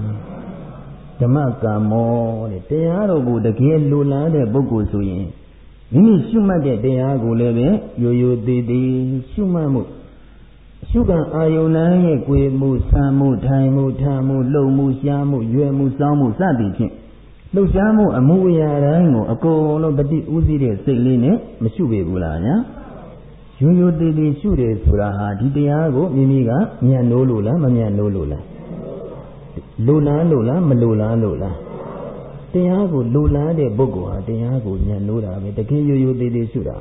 ဓမ္မကမ္မောတဲ့တရားတော်ကိုတကယ်လိုလားတဲ့ပုဂ္ဂိုလ်ဆိုရင်မိမိရှုမှတ်တဲ့တရားကိုလည်းပဲရိုးရိုးသေးသေးရှုမှတ်မှုရှုကံအာယုန်တိုင်းရဲ့ကိုယ်မှုဆံမှုထိုင်မှုထားမှုလှုပ်မှုရှားမှုရွယ်မှုစောင်းမှုစသည်ဖြင့် လှုပ်ရှားမှုအမှုအရာတိုင်းကိုအကုန်လုံးတတိဥသိတဲ့စိတ်လေးနဲ့မရှုပေဘူးလားညာရိုးရိုးသေးသေးရှုတယ်ဆိုတာဟာဒီတရားကိုမိမိကညံ့နိုးလို့လားမညံ့နိုးလို့လားလိုလားလို့လားမလိုလားလို့လားတရားကိုလိုလားတဲ့ပုဂ္ဂိုလ်ဟာတရားကိုညံ့နိုးတာပဲတကယ်ရိုးရိုးသေးသေးရှုတာ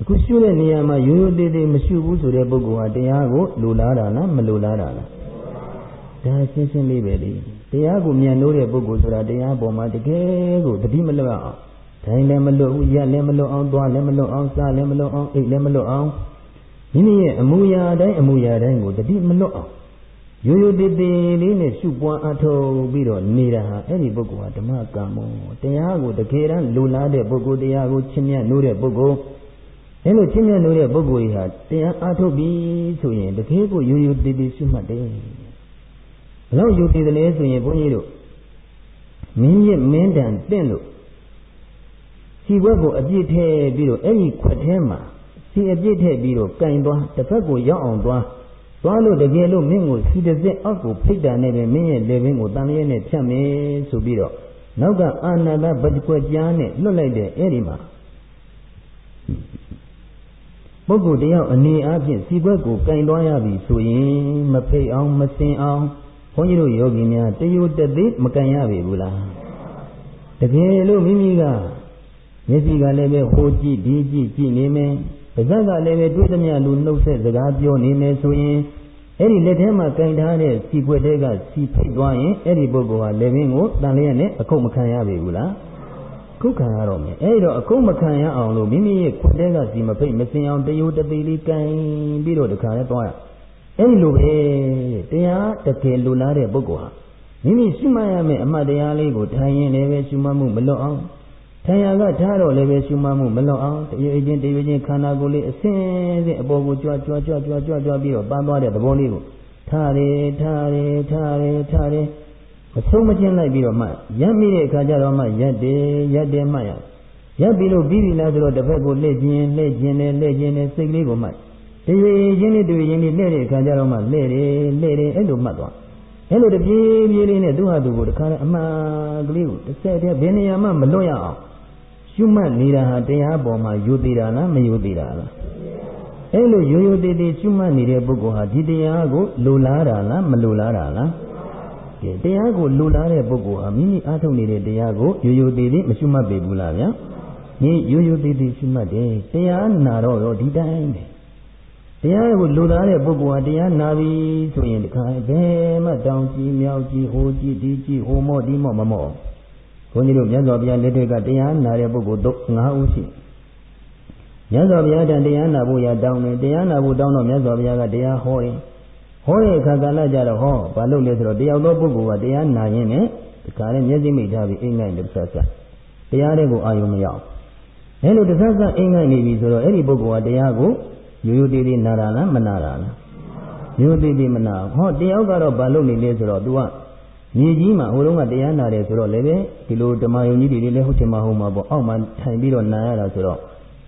အခုရှုတဲ့နေရာမှာရိုးရိုးသေးသေးမရှုဘူးဆိုတဲ့ပုဂ္ဂိုလ်ဟာတရားကိုလိုလားတာလားမလိုလားတာလားဒါရှင်းရှင်းလေးပဲလေ တရားကိုမြန်လို့တဲ့ပုဂ္ဂိုလ်ဆိုတာတရားပေါ်မှာတကယ်ကိုတတိမလွတ်အောင်ထိုင်လည်းမလွတ်ဘူးရက်လည်းမလွတ်အောင်သွားလည်းမလွတ်အောင်စားလည်းမလွတ်အောင်အိတ်လည်းမလွတ်အောင်မိမိရဲ့အမူအရာတိုင်းအမူအရာတိုင်းကိုတတိမလွတ်အောင်ရိုးရိုးတည်တည်လေးနဲ့ရှုပွားအထောက်ပြီးတော့နေတာဟာအဲ့ဒီပုဂ္ဂိုလ်ဟာဓမ္မကံမောတရားကိုတကယ်တမ်းလူလားတဲ့ပုဂ္ဂိုလ်တရားကိုချင်းမြတ်နိုးတဲ့ပုဂ္ဂိုလ်အဲ့လိုချင်းမြတ်နိုးတဲ့ပုဂ္ဂိုလ်ကြီးဟာတရားအထုတ်ပြီဆိုရင်တကယ်ကိုရိုးရိုးတည်တည်ရှုမှတ်တယ် ဘလောက်ယူတည်တယ်လဲဆိုရင်ဘုန်းကြီးတို့မင်းရမင်းတန်တင့်လို့စီဘွက်ကိုအပြစ်ထည့်ပြီးတော့အဲ့ဒီခွက်ထဲမှာစီအပြစ်ထည့်ပြီးတော့ကင်သွားတစ်ဖက်ကိုရောက်အောင်သွားသွားလို့တကယ်လို့မင်းကိုစီတစ်စစ်အောက်ကိုဖိတ်တာနဲ့ပဲမင်းရဲ့လေဘင်းကိုတန်လျက်နဲ့ဖြတ်မယ်ဆိုပြီးတော့နောက်ကအာနာတပတကွက်ကြားနဲ့လွတ်လိုက်တဲ့အဲ့ဒီမှာပုဂ္ဂိုလ်တယောက်အနေအားဖြင့်စီဘွက်ကိုကင်သွားရပြီဆိုရင်မဖိတ်အောင်မစင်အောင်ဘု န်းကြီးတို့ယောဂီများတယုတသိမကန်ရပြီဘူးလားတကယ်လို့မိမိကမျက်စိကလည်းပဲဟိုကြည့်ဒီကြည့်ကြည့်နေမယ်ပါးစပ်ကလည်းပဲတွေးသမျှလူနှုတ်ဆက်စကားပြောနေမယ်ဆိုရင်အဲ့ဒီလက်ထဲမှာကင်ထားတဲ့စီပွက်တဲကစီဖိတ်သွားရင်အဲ့ဒီပုဂ္ဂိုလ်ဟာလက်ဘင်းကိုတန်လျက်နဲ့အခုတ်မခံရပြီဘူးလားခုခံရတော့မယ်အဲ့တော့အခုတ်မခံရအောင်လို့မိမိရဲ့ခွက်တဲကစီမဖိတ်မစင်အောင်တယုတသိလေးကင်ပြီးတော့တခါလဲသွားရ အဲ့လိုပဲတရားတကယ်လိုလားတဲ့ပုဂ္ဂိုလ်ဟာမိမိရှိမှတ်ရမယ့်အမှတ်တရားလေးကိုထိုင်ရင်လည်းပဲရှိမှတ်မှုမလွတ်အောင်ထိုင်ရကထားတော့လည်းပဲရှိမှတ်မှုမလွတ်အောင်တရွေချင်းတရွေချင်းခန္ဓာကိုယ်လေးအစင်းစင်းအပေါ်ကိုကြွားကြွားကြွားကြွားကြွားကြွားပြီးတော့ပန်းသွားတဲ့သဘောလေးကိုထားတယ်ထားတယ်ထားတယ်ထားတယ်အဆုံးမချင်းလိုက်ပြီးတော့မှရက်မိတဲ့အခါကျတော့မှရက်တယ်ရက်တယ်မှရရက်ပြီးလို့ပြီးပြီလားဆိုတော့တစ်ဖက်ကိုလှည့်ခြင်းလှည့်ခြင်းနဲ့လှည့်ခြင်းနဲ့စိတ်ကလေးကိုမှ တရွေချင်းနဲ့တရွေချင်းနဲ့လှည့်တဲ့အခါကျတော့မှလှည့်တယ်လှည့်တယ်အဲ့လိုမှတ်သွားအဲ့လိုတပြေးပြေးလေးနဲ့သူ့ဟာသူကိုတခါလဲအမှန်ကလေးကိုတစ်ဆက်တည်းဘယ်နေရာမှမလွတ်ရအောင်ရှုမှတ်နေတာဟာတရားပေါ်မှာယူသေးတာလားမယူသေးတာလားအဲ့လိုရိုးရိုးသေးသေးရှုမှတ်နေတဲ့ပုဂ္ဂိုလ်ဟာဒီတရားကိုလိုလားတာလားမလိုလားတာလားတရားကိုလူလားတဲ့ပုဂ္ဂိုလ်ဟာမိမိအားထုတ်နေတဲ့တရားကိုရိုးရိုးသေးသေးမရှုမှတ်ပေဘူးလားဗျာဒီရိုးရိုးသေးသေးရှုမှတ်တယ်တရားနာတော့တော့ဒီတိုင်းပဲ တရားကိုလူသားတဲ့ပုဂ္ဂိုလ်ဟာတရားနာပြီဆိုရင်ဒီခါဘယ်မှတောင်ကြီးမြောက်ကြီးဟိုကြီးဒီကြီးဟိုမော့ဒီမော့မမော့ဘုန်းကြီးတို့မြတ်စွာဘုရားလက်ထက်ကတရားနာတဲ့ပုဂ္ဂိုလ်တော့၅ဦးရှိမြတ်စွာဘုရားတန်တရားနာဖို့ရတောင်းတယ်တရားနာဖို့တောင်းတော့မြတ်စွာဘုရားကတရားဟောတယ်ဟောတဲ့အခါကလည်းကြတော့ဟောဘာလို့လဲဆိုတော့တယောက်သောပုဂ္ဂိုလ်ကတရားနာရင်းနဲ့ဒီခါနဲ့မျက်စိမိတ်ထားပြီးအိမ်ငိုက်လို့ဆက်ဆက်တရားတွေကိုအာယုံမရောက်အဲလိုတစ်ဆက်ဆက်အိမ်ငိုက်နေပြီဆိုတော့အဲ့ဒီပုဂ္ဂိုလ်ကတရားကို ရိုးရိုးသေးသေးနာတာလားမနာတာလားရိုးသေးသေးမနာဟောတယောက်ကတော့ဘာလို့နေလဲဆိုတော့ तू ကမြေကြီးမှာဟိုတုန်းကတရားနာတယ်ဆိုတော့လည်းပဲဒီလိုဓမ္မယုံကြီးတွေလည်းဟုတ်ချင်မှဟုတ်မှာပေါ့အောက်မှာထိုင်ပြီးတော့နာရတာဆိုတော့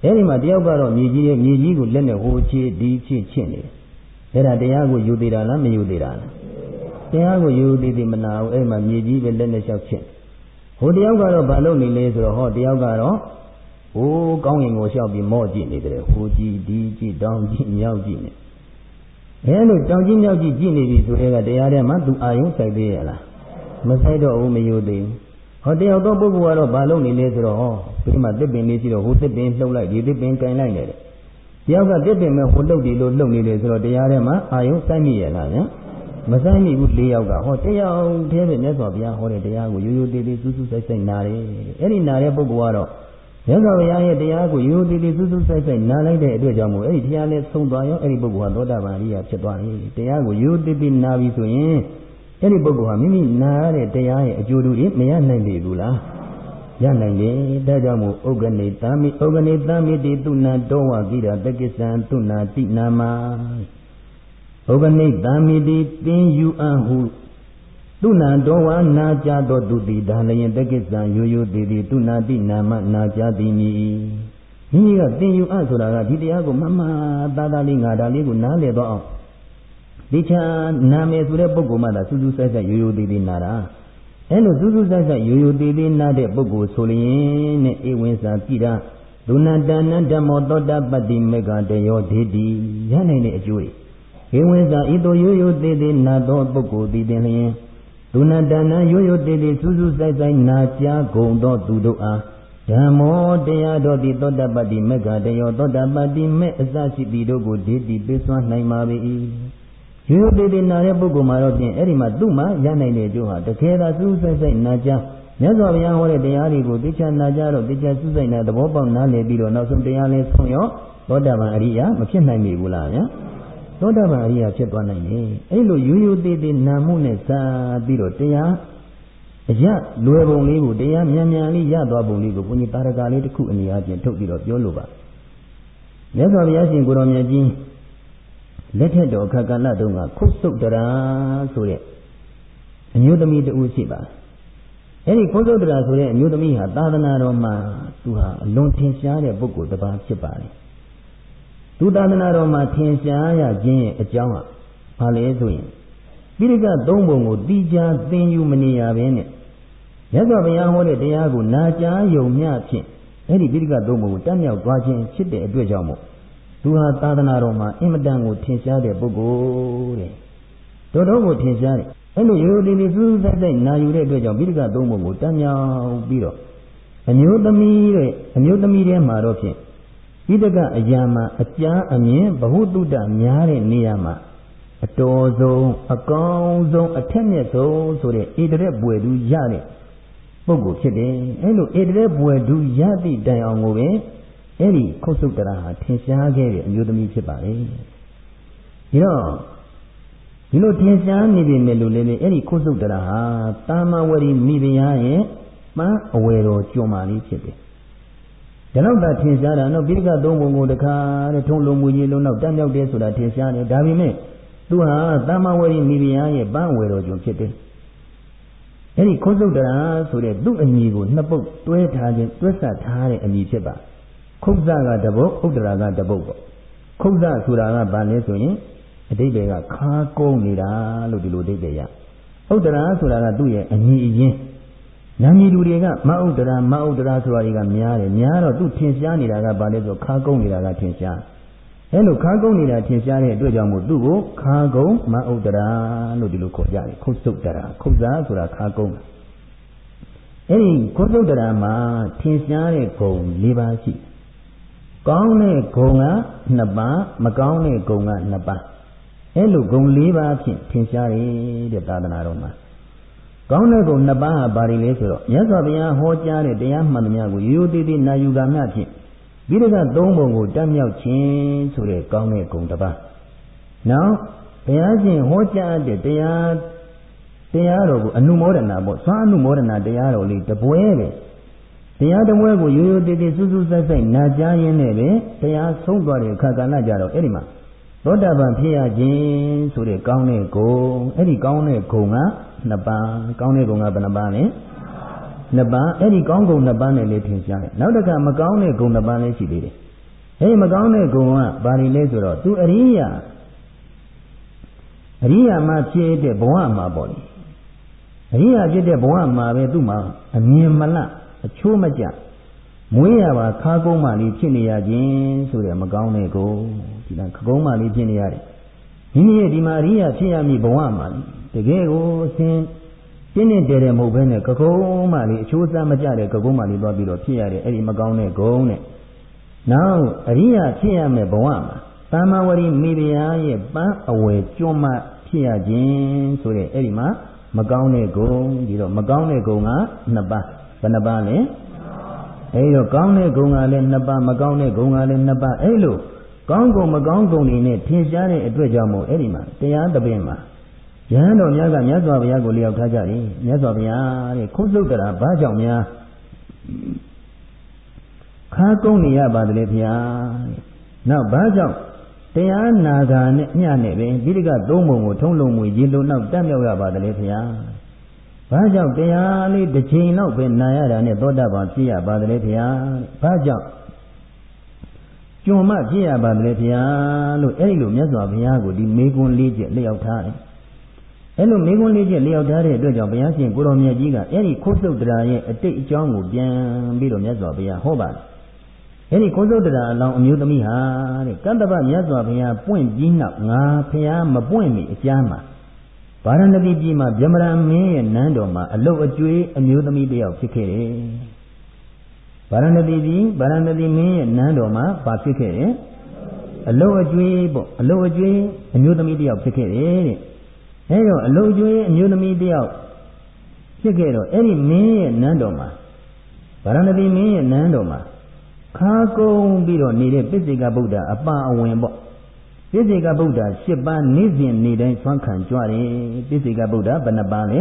အဲဒီမှာတယောက်ကတော့မြေကြီးရဲ့မြေကြီးကိုလက်နဲ့ဟိုချေဒီချေချင့်နေတယ်အဲ့ဒါတရားကိုယူသေးတာလားမယူသေးတာလားတရားကိုယူသေးသေးမနာဘူးအဲ့မှာမြေကြီးပဲလက်နဲ့လျှောက်ချင့်ဟိုတယောက်ကတော့ဘာလို့နေလဲဆိုတော့ဟောတယောက်ကတော့ ဟိုးကောင်းရင်ကိုလျှောက်ပြီးမော့ကြည့်နေတယ်ဟိုကြည့်ဒီကြည့်တောင်းကြည့်မြောက်ကြည့်နေအဲလိုတောင်းကြည့်မြောက်ကြည့်ကြည့်နေပြီဆိုတဲ့ကတရားထဲမှာသူအာယုံစိုက်သေးရလားမစိုက်တော့ဘူးမယိုသေးဘူးဟောတယောက်သောပုဂ္ဂိုလ်ကတော့ဘာလုပ်နေလဲဆိုတော့ဟောဒီမှာတစ်ပင်လေးရှိတော့ဟိုတစ်ပင်လှုပ်လိုက်ဒီတစ်ပင်ကင်လိုက်နေတယ်တယောက်ကတစ်ပင်မဲ့ဟိုလှုပ်ဒီလိုလှုပ်နေတယ်ဆိုတော့တရားထဲမှာအာယုံစိုက်မိရလားဗျာမဆိုင်မိဘူး၄ယောက်ကဟောတရားတည်းပဲမြတ်စွာဘုရားဟောတဲ့တရားကိုရိုးရိုးသေးသေးစူးစူးဆိုင်ဆိုင်နာတယ်အဲ့ဒီနာတဲ့ပုဂ္ဂိုလ်ကတော့ မြတ်စွာဘုရားရဲ့တရားကိုရိုးသေးသေးစူးစူးဆိုင်ဆိုင်နာလိုက်တဲ့အတွက်ကြောင့်မို့အဲ့ဒီတရားလေးဆုံးသွားရောအဲ့ဒီပုဂ္ဂိုလ်ဟာသောတာပန်အရိယာဖြစ်သွားပြီတရားကိုရိုးသေးသေးနာပြီဆိုရင်အဲ့ဒီပုဂ္ဂိုလ်ဟာမိမိနာရတဲ့တရားရဲ့အကျိုးတူတွေမရနိုင်ပြီဘူးလားရနိုင်တယ်ဒါကြောင့်မို့ဥက္ကနေသမိဥက္ကနေသမိတိတုနာတောဝကိရတက္ကိသံတုနာတိနာမဥက္ကနေသမိတိသင်ယူအံဟု တုနာတော်ဝါနာကြသောသူသည်ဒါလျင်တက္ကိသံရိုးရိုးသေးသေးတုနာတိနာမနာကြသည်မည်မိမိကသင်ယူအပ်ဆိုတာကဒီတရားကိုမမသားသားလေးငါဒါလေးကိုနားလည်တော့အောင်ဒီချာနာမယ်ဆိုတဲ့ပုဂ္ဂိုလ်မှသာစူးစူးဆိုင်ဆိုင်ရိုးရိုးသေးသေးနာတာအဲလိုစူးစူးဆိုင်ဆိုင်ရိုးရိုးသေးသေးနာတဲ့ပုဂ္ဂိုလ်ဆိုလျင်နဲ့ဧဝံစာပိတာဒုနာတဏဓမ္မောသောတာပတ္တိမေကတယောဒေတိရနိုင်တဲ့အကျိုးဧဝံစာဤသို့ရိုးရိုးသေးသေးနာသောပုဂ္ဂိုလ်သည်တင်လျင် ဒုနာတဏရိုးရိုးသေးသေးစူးစူးဆိုင်ဆိုင်နာကြားကုန်သောသူတို့အားဓမ္မောတရားတော်သည်သောတာပတ္တိမေကတယောသောတာပတ္တိမေအစရှိသည်တို့ကိုဒေတိပေးစွမ်းနိုင်ပါ၏ရိုးသေးသေးနာတဲ့ပုဂ္ဂိုလ်မှာတော့ဖြင့်အဲ့ဒီမှာသူ့မှာရနိုင်တဲ့အကျိုးဟာတကယ်သာစူးစိုက်စိုက်နာကြမြတ်စွာဘုရားဟောတဲ့တရားတွေကိုသိချာနာကြတော့သိချာစူးစိုက်နာသဘောပေါက်နားလည်ပြီးတော့နောက်ဆုံးတရားလေးဆုံးရောသောတာပန်အရိယာမဖြစ်နိုင်ပြီဘူးလားဗျာ သောတာပန်အရိယာဖြစ်သွားနိုင်တယ်အဲ့လိုရိုးရိုးသေးသေးနာမှုနဲ့စာပြီးတော့တရားအရလွယ်ပုံလေးကိုတရားမြန်မြန်လေးရသွားပုံလေးကိုဘုန်းကြီးတာရကလေးတစ်ခုအနေအချင်းထုတ်ပြီးတော့ပြောလိုပါမြတ်စွာဘုရားရှင်ကိုရောင်မြတ်ကြီးလက်ထက်တော်ခက္ကလတုန်းကခုတ်ဆုတ်တရာဆိုတဲ့အမျိုးသမီးတူရှိပါအဲ့ဒီခုတ်ဆုတ်တရာဆိုတဲ့အမျိုးသမီးဟာသာသနာတော်မှာသူဟာအလွန်ထင်ရှားတဲ့ပုဂ္ဂိုလ်တစ်ပါးဖြစ်ပါတယ် သူသာသနာတော်မှာထင်ရှားရခြင်းရဲ့အကြောင်းကဘာလဲဆိုရင်ပိဋကသုံးပုံကိုတိကျသင်ယူမနေရဘဲနဲ့မြတ်စွာဘုရားဟောတဲ့တရားကိုနာကြားယုံမျှဖြင့်အဲ့ဒီပိဋကသုံးပုံကိုတတ်မြောက်သွားခြင်းဖြစ်တဲ့အတွက်ကြောင့်မို့သူဟာသာသနာတော်မှာအင်မတန်ကိုထင်ရှားတဲ့ပုဂ္ဂိုလ်တဲ့တော်တော်ကိုထင်ရှားတယ်အဲ့လိုရိုးရိုးလေးလေးစူးစူးဆိုင်ဆိုင်နာယူတဲ့အတွက်ကြောင့်ပိဋကသုံးပုံကိုတတ်မြောက်ပြီးတော့အမျိုးသမီးတဲ့အမျိုးသမီးထဲမှာတော့ဖြင့် ပိဋကအရာမှာအကြာအမြင်ဘ ഹു တုတများတဲ့နေရာမှာအတော်ဆုံးအကောင်းဆုံးအထက်မြက်ဆုံးဆိုတဲ့ဣတရက်ပွေသူရတဲ့ပုဂ္ဂိုလ်ဖြစ်တယ်အဲ့လိုဣတရက်ပွေသူရသည့်တိုင်အောင်ကိုပဲအဲ့ဒီခုတ်ဆုတ်တရာဟာထင်ရှားခဲ့တဲ့အမျိုးသမီးဖြစ်ပါလေဒီတော့ဒီလိုထင်ရှားနေပြီမဲ့လို့လည်းအဲ့ဒီခုတ်ဆုတ်တရာဟာတာမဝရီမိဖုရားရဲ့ပန်းအဝယ်တော်ကြွန်မာလေးဖြစ်တယ် ဒါတော့သာထင်ရှားတာနော်ပိဋကသုံးပုံကိုတခါတဲ့ထုံလုံးမူကြီးလုံးတော့တတ်မြောက်တယ်ဆိုတာထင်ရှားတယ်ဒါပေမဲ့သူဟာတာမဝရီမိဖုရားရဲ့ပန်းအဝယ်တော်ကြွန်ဖြစ်တယ်အဲ့ဒီခုတ်ဆုတ်တရာဆိုတဲ့သူ့အမည်ကိုနှစ်ပုတ်တွဲထားခြင်းတွဲဆက်ထားတဲ့အမည်ဖြစ်ပါခုတ်ဇကတပုတ်ဥဒ္ဒရာကတပုတ်ပေါ့ခုတ်ဇဆိုတာကဘာလဲဆိုရင်အတိတ်တွေကခါကုန်းနေတာလို့ဒီလိုအတိတ်တွေရဥဒ္ဒရာဆိုတာကသူ့ရဲ့အညီအရင် နာမည်လူတွေကမဥဒ္ဒရာမဥဒ္ဒရာဆိုတာတွေကများတယ်များတော့သူထင်ရှားနေတာကဘာလဲဆိုခါကုန်းနေတာကထင်ရှားအဲလိုခါကုန်းနေတာထင်ရှားတဲ့အတွက်ကြောင့်မို့သူ့ကိုခါကုန်းမဥဒ္ဒရာလို့ဒီလိုခေါ်ကြတယ်ခုတ်စုတ်တရာခုတ်စားဆိုတာခါကုန်းအဲ့ဒီခုတ်စုတ်တရာမှာထင်ရှားတဲ့ဂုံ၄ပါးရှိကောင်းတဲ့ဂုံက2ပါးမကောင်းတဲ့ဂုံက2ပါးအဲ့လိုဂုံ၄ပါးဖြင့်ထင်ရှားတယ်တဲ့သာသနာတော်မှာ ကောင်းတဲ့ဂုံ2ပါးဟာဘာတွေလဲဆိုတော့မြတ်စွာဘုရားဟောကြားတဲ့တရားမှန်သမျှကိုရိုးရိုးသေးသေးနာယူကမျှဖြင့်ပြီးတော့သုံးပုံကိုတတ်မြောက်ခြင်းဆိုတဲ့ကောင်းတဲ့ဂုဏ်တစ်ပါးနောက်ဘုရားရှင်ဟောကြားတဲ့တရားတရားတော်ကိုအနုမောဒနာပေါ့သွားအနုမောဒနာတရားတော်လေးတပွဲပဲတရားတပွဲကိုရိုးရိုးတည်တည်စူးစူးဆိုင်ဆိုင်နာကြားရင်းနဲ့ပဲတရားဆုံးသွားတဲ့အခါကဏ္ဍကြတော့အဲ့ဒီမှာသောတာပန်ဖြစ်ရခြင်းဆိုတဲ့ကောင်းတဲ့ဂုဏ်အဲ့ဒီကောင်းတဲ့ဂုဏ်က နှစ်ပါးကောင်းတဲ့ဂုဏ်ကဘယ်နှပါးလဲနှစ်ပါးအဲ့ဒီကောင်းဂုဏ်နှစ်ပါးနဲ့လည်းထင်ရှားတယ်နောက်တစ်ခါမကောင်းတဲ့ဂုဏ်နှစ်ပါးလည်းရှိသေးတယ်အဲ့ဒီမကောင်းတဲ့ဂုဏ်ကဘာတွေလဲဆိုတော့သူအရိယာအရိယာမှာဖြစ်တဲ့ဘဝမှာပေါ့လေအရိယာဖြစ်တဲ့ဘဝမှာပဲသူ့မှာအမြင်မလအချိုးမကျမွေးရပါခါကုန်းမှလေးဖြစ်နေရခြင်းဆိုတဲ့မကောင်းတဲ့ကိုဒီကခကုန်းမှလေးဖြစ်နေရတယ် မိမိရဲ့ဒီမှာအရိယာဖြစ်ရမည်ဘဝမှာတကယ်ကိုအစဉ်တင်းတင်းတဲတဲမဟုတ်ဘဲနဲ့ကကုန်းမှလေးအချိုးစားမကျတဲ့ကကုန်းမှလေးသွားပြီးတော့ဖြစ်ရတယ်အဲ့ဒီမကောင်းတဲ့ဂုံနဲ့နောက်အရိယာဖြစ်ရမယ်ဘဝမှာသမ္မာဝရီမိဖုရားရဲ့ပန်းအဝယ်ကျွမ်းမှဖြစ်ရခြင်းဆိုတဲ့အဲ့ဒီမှာမကောင်းတဲ့ဂုံဒီတော့မကောင်းတဲ့ဂုံကနှစ်ပါးဘယ်နှပါးလဲအဲ့တော့ကောင်းတဲ့ဂုံကလည်းနှစ်ပါးမကောင်းတဲ့ဂုံကလည်းနှစ်ပါးအဲ့လို ကောင်းဂုံမကောင်းဂုံတွေနဲ့ထင်ရှားတဲ့အတွက်ကြောင့်မို့အဲ့ဒီမှာတရားတပင်မှာယဟန်တော်များကမြတ်စွာဘုရားကိုလျောက်ထားကြတယ်မြတ်စွာဘုရားတဲ့ခုတ်သုတ်တရာဘာကြောင့်များခါကုန်းနေရပါသလဲဘုရားနောက်ဘာကြောင့်တရားနာဂာနဲ့ညနဲ့ပဲဒီကသုံးပုံကိုထုံးလုံးမွေရေလုံးနောက်တက်မြောက်ရပါသလဲဘုရားဘာကြောင့်တရားလေးတစ်ချိန်လောက်ပဲနာရတာနဲ့သောတာပန်ဖြစ်ရပါသလဲဘုရားဘာကြောင့် ကျွံမဖြစ်ရပါသလဲဘုရားလို့အဲ့ဒီလိုမြတ်စွာဘုရားကိုဒီမေကွန်းလေးချက်လျှောက်ထားတယ်အဲ့လိုမေကွန်းလေးချက်လျှောက်ထားတဲ့အတွက်ကြောင့်ဘုရားရှင်ကိုတော်မြတ်ကြီးကအဲ့ဒီခုတ်သုတ်တရားရဲ့အတိတ်အကြောင်းကိုပြန်ပြီးတော့မြတ်စွာဘုရားဟောပါတယ်အဲ့ဒီကိုသုတ်တရားအလောင်းအမျိုးသမီးဟာတဲ့ကတ္တပမြတ်စွာဘုရားပွင့်ပြီးနောက်ငါဘုရားမပွင့်မီအကျမ်းမှာဗာရဏသီပြည်မှာဗြဟ္မဏမင်းရဲ့နန်းတော်မှာအလုတ်အကျွေးအမျိုးသမီးတစ်ယောက်ဖြစ်ခဲ့တယ် ဗာရဏသီပြည်ဗာရဏသီမင်းရဲ့နန်းတော်မှာဘာဖြစ်ခဲ့တယ်အလုတ်အကျွေးပေါ့အလုတ်အကျွေးအမျိုးသမီးတစ်ယောက်ဖြစ်ခဲ့တယ်တဲ့အဲတော့အလုတ်အကျွေးအမျိုးသမီးတစ်ယောက်ဖြစ်ခဲ့တော့အဲ့ဒီမင်းရဲ့နန်းတော်မှာဗာရဏသီမင်းရဲ့နန်းတော်မှာခါကုန်းပြီးတော့နေတဲ့ပိစိကဗုဒ္ဓအပါအဝင်ပေါ့ပိစိကဗုဒ္ဓ၈ပါးနေ့စဉ်နေ့တိုင်းဆွမ်းခံကြွတယ်ပိစိကဗုဒ္ဓဘယ်နှပါးလဲ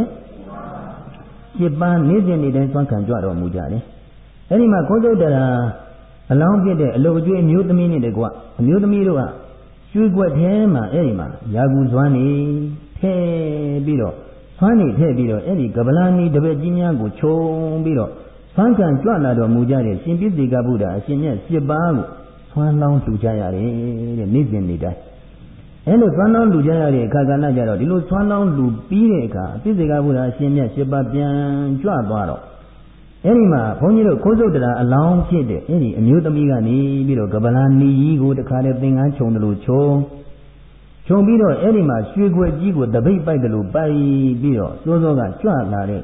၈ပါးနေ့စဉ်နေ့တိုင်းဆွမ်းခံကြွတော်မူကြတယ် အဲ့ဒီမှာခေါသုတ္တရာအလောင်းပြတဲ့အလုတ်အကျွေးအမျိုးသမီးနဲ့တကွအမျိုးသမီးတို့ကရွှေွက်ထဲမှာအဲ့ဒီမှာရာဂူဇွမ်းနေထဲပြီးတော့ဆွမ်းနေထဲပြီးတော့အဲ့ဒီကပလာနီတပည့်ကြီးများကိုခြုံပြီးတော့ဆွမ်းခံကြွလာတော်မူကြတဲ့ရှင်ပြည့်စေကဗုဒ္ဓအရှင်မြတ်၈ပါးကိုဆွမ်းလောင်းလှူကြရတယ်တဲ့နေ့စဉ်နေ့တိုင်းအဲလိုဆွမ်းလောင်းလှူကြရတဲ့အခါကဏ္ဍကြတော့ဒီလိုဆွမ်းလောင်းလှူပြီးတဲ့အခါပြည့်စေကဗုဒ္ဓအရှင်မြတ်၈ပါးပြန်ကြွသွားတော့ အဲဒီမှာဘုန်းကြီးတို့ခိုးစုတ်တရားအလောင်းဖြစ်တဲ့အဲဒီအမျိုးသမီးကနေပြီးတော့ကပလာနီကြီးကိုတခါတည်းသင်္ကန်းခြုံတယ်လို့ခြုံခြုံပြီးတော့အဲဒီမှာရွှေခွက်ကြီးကိုတပိတ်ပိုက်တယ်လို့ပိုက်ပြီးတော့စိုးစောကကြွလာတဲ့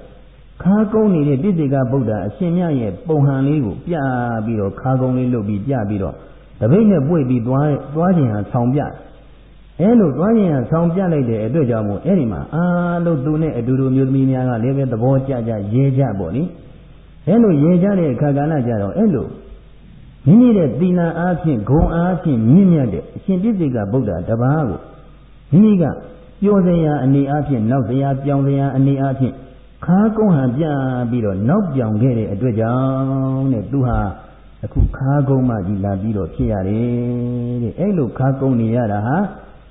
ခါကုန်းနေတဲ့ပြည့်စေကဗုဒ္ဓအရှင်မြတ်ရဲ့ပုံဟန်လေးကိုပြပြီးတော့ခါကုန်းလေးလုပ်ပြီးပြပြီးတော့တပိတ်နဲ့ပွေပြီးသွားသွားခြင်းဟာဆောင်းပြအဲလိုသွားခြင်းဟာဆောင်းပြလိုက်တဲ့အတွက်ကြောင့်မို့အဲ့ဒီမှာအာလို့သူနဲ့အတူတူမျိုးသမီးများကလည်းပဲသဘောကျကျရဲကြပေါ့လေ အဲလိုရဲကြတဲ့အခါကဏ္ဍကြတော့အဲ့လိုမိမိရဲ့သီလအားဖြင့်ဂုံအားဖြင့်မြင့်မြတ်တဲ့အရှင်ပြည့်စေကဗုဒ္ဓတပါးကိုမိမိကပျော်စရာအနေအားဖြင့်နောက်စရာပြောင်းစရာအနေအားဖြင့်ခါကုန်းဟန်ပြပြီးတော့နောက်ပြောင်ခဲ့တဲ့အတွက်ကြောင့်တဲ့သူဟာအခုခါကုန်းမှကြီးလာပြီးတော့ဖြစ်ရတယ်တဲ့အဲ့လိုခါကုန်းနေရတာဟာ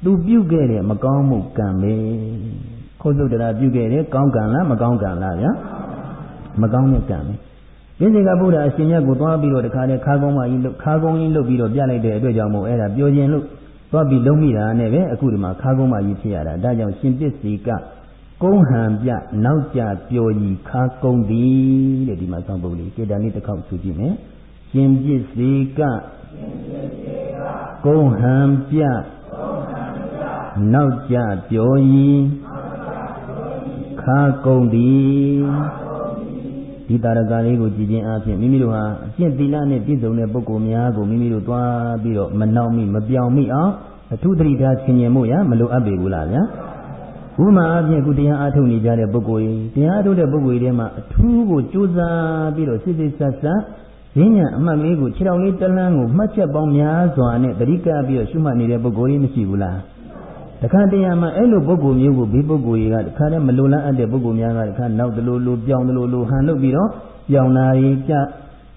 သူပြုတ်ခဲ့တဲ့မကောင်းမှုကံပဲခုတ်သုတ္တရာပြုတ်ခဲ့တဲ့ကောင်းကံလားမကောင်းကံလားဗျာ မကောင်းတဲ့ကံပဲပြည့်စေကဗုဒ္ဓအရှင်မြတ်ကိုသွားပြီးတော့တခါတည်းခါကုန်းမှကြီးခါကုန်းကြီးလုပ်ပြီးတော့ပြလိုက်တဲ့အတွက်ကြောင့်မို့အဲ့ဒါပြောခြင်းလို့သွားပြီးလုံးမိတာနဲ့ပဲအခုဒီမှာခါကုန်းမှကြီးဖြစ်ရတာဒါကြောင့်ရှင်ပစ္စည်းကကုန်းဟံပြနောက်ကြပျော်ကြီးခါကုန်းသည်တဲ့ဒီမှာစောင့်ပုဒ်လေးကေတန်လေးတစ်ခေါက်ဆူကြည့်မယ်ရှင်ပစ္စည်းကရှင်ပစ္စည်းကကုံဟံပြနောက်ကြပြောဤခါကုံသည် ဒီတာရကလေးကိုကြည်ခြင်းအပြင်မိမိတို့ဟာအကျင့်သီလနဲ့ပြည့်စုံတဲ့ပုဂ္ဂိုလ်များကိုမိမိတို့သွားပြီးတော့မနှောက်မိမပြောင်မိအောင်အထုတရိတာဆင်ញင်မှုရမလိုအပ်ပေဘူးလားဗျာဥမာအပြင်ခုတရားအားထုတ်နေကြတဲ့ပုဂ္ဂိုလ်ကြီးတရားထုတ်တဲ့ပုဂ္ဂိုလ်ကြီးထဲမှာအထူးကိုကြိုးစားပြီးတော့စစ်စစ်ဆက်ဆက်ဈဉ္ညာအမှတ်လေးကိုခြေတော်လေးတလန်းကိုမှတ်ချက်ပေါင်းများစွာနဲ့တတိကပြီးတော့ရှုမှတ်နေတဲ့ပုဂ္ဂိုလ်ကြီးမရှိဘူးလား တခါတရံမှာအဲ့လိုပုဂ္ဂိုလ်မျိုးကိုဘေးပုဂ္ဂိုလ်တွေကတခါတည်းမလိုလားအပ်တဲ့ပုဂ္ဂိုလ်များကတခါနောက်တလူလူပြောင်းတလူလူဟန်လုပ်ပြီးတော့ပြောင်းတာကြီးကြ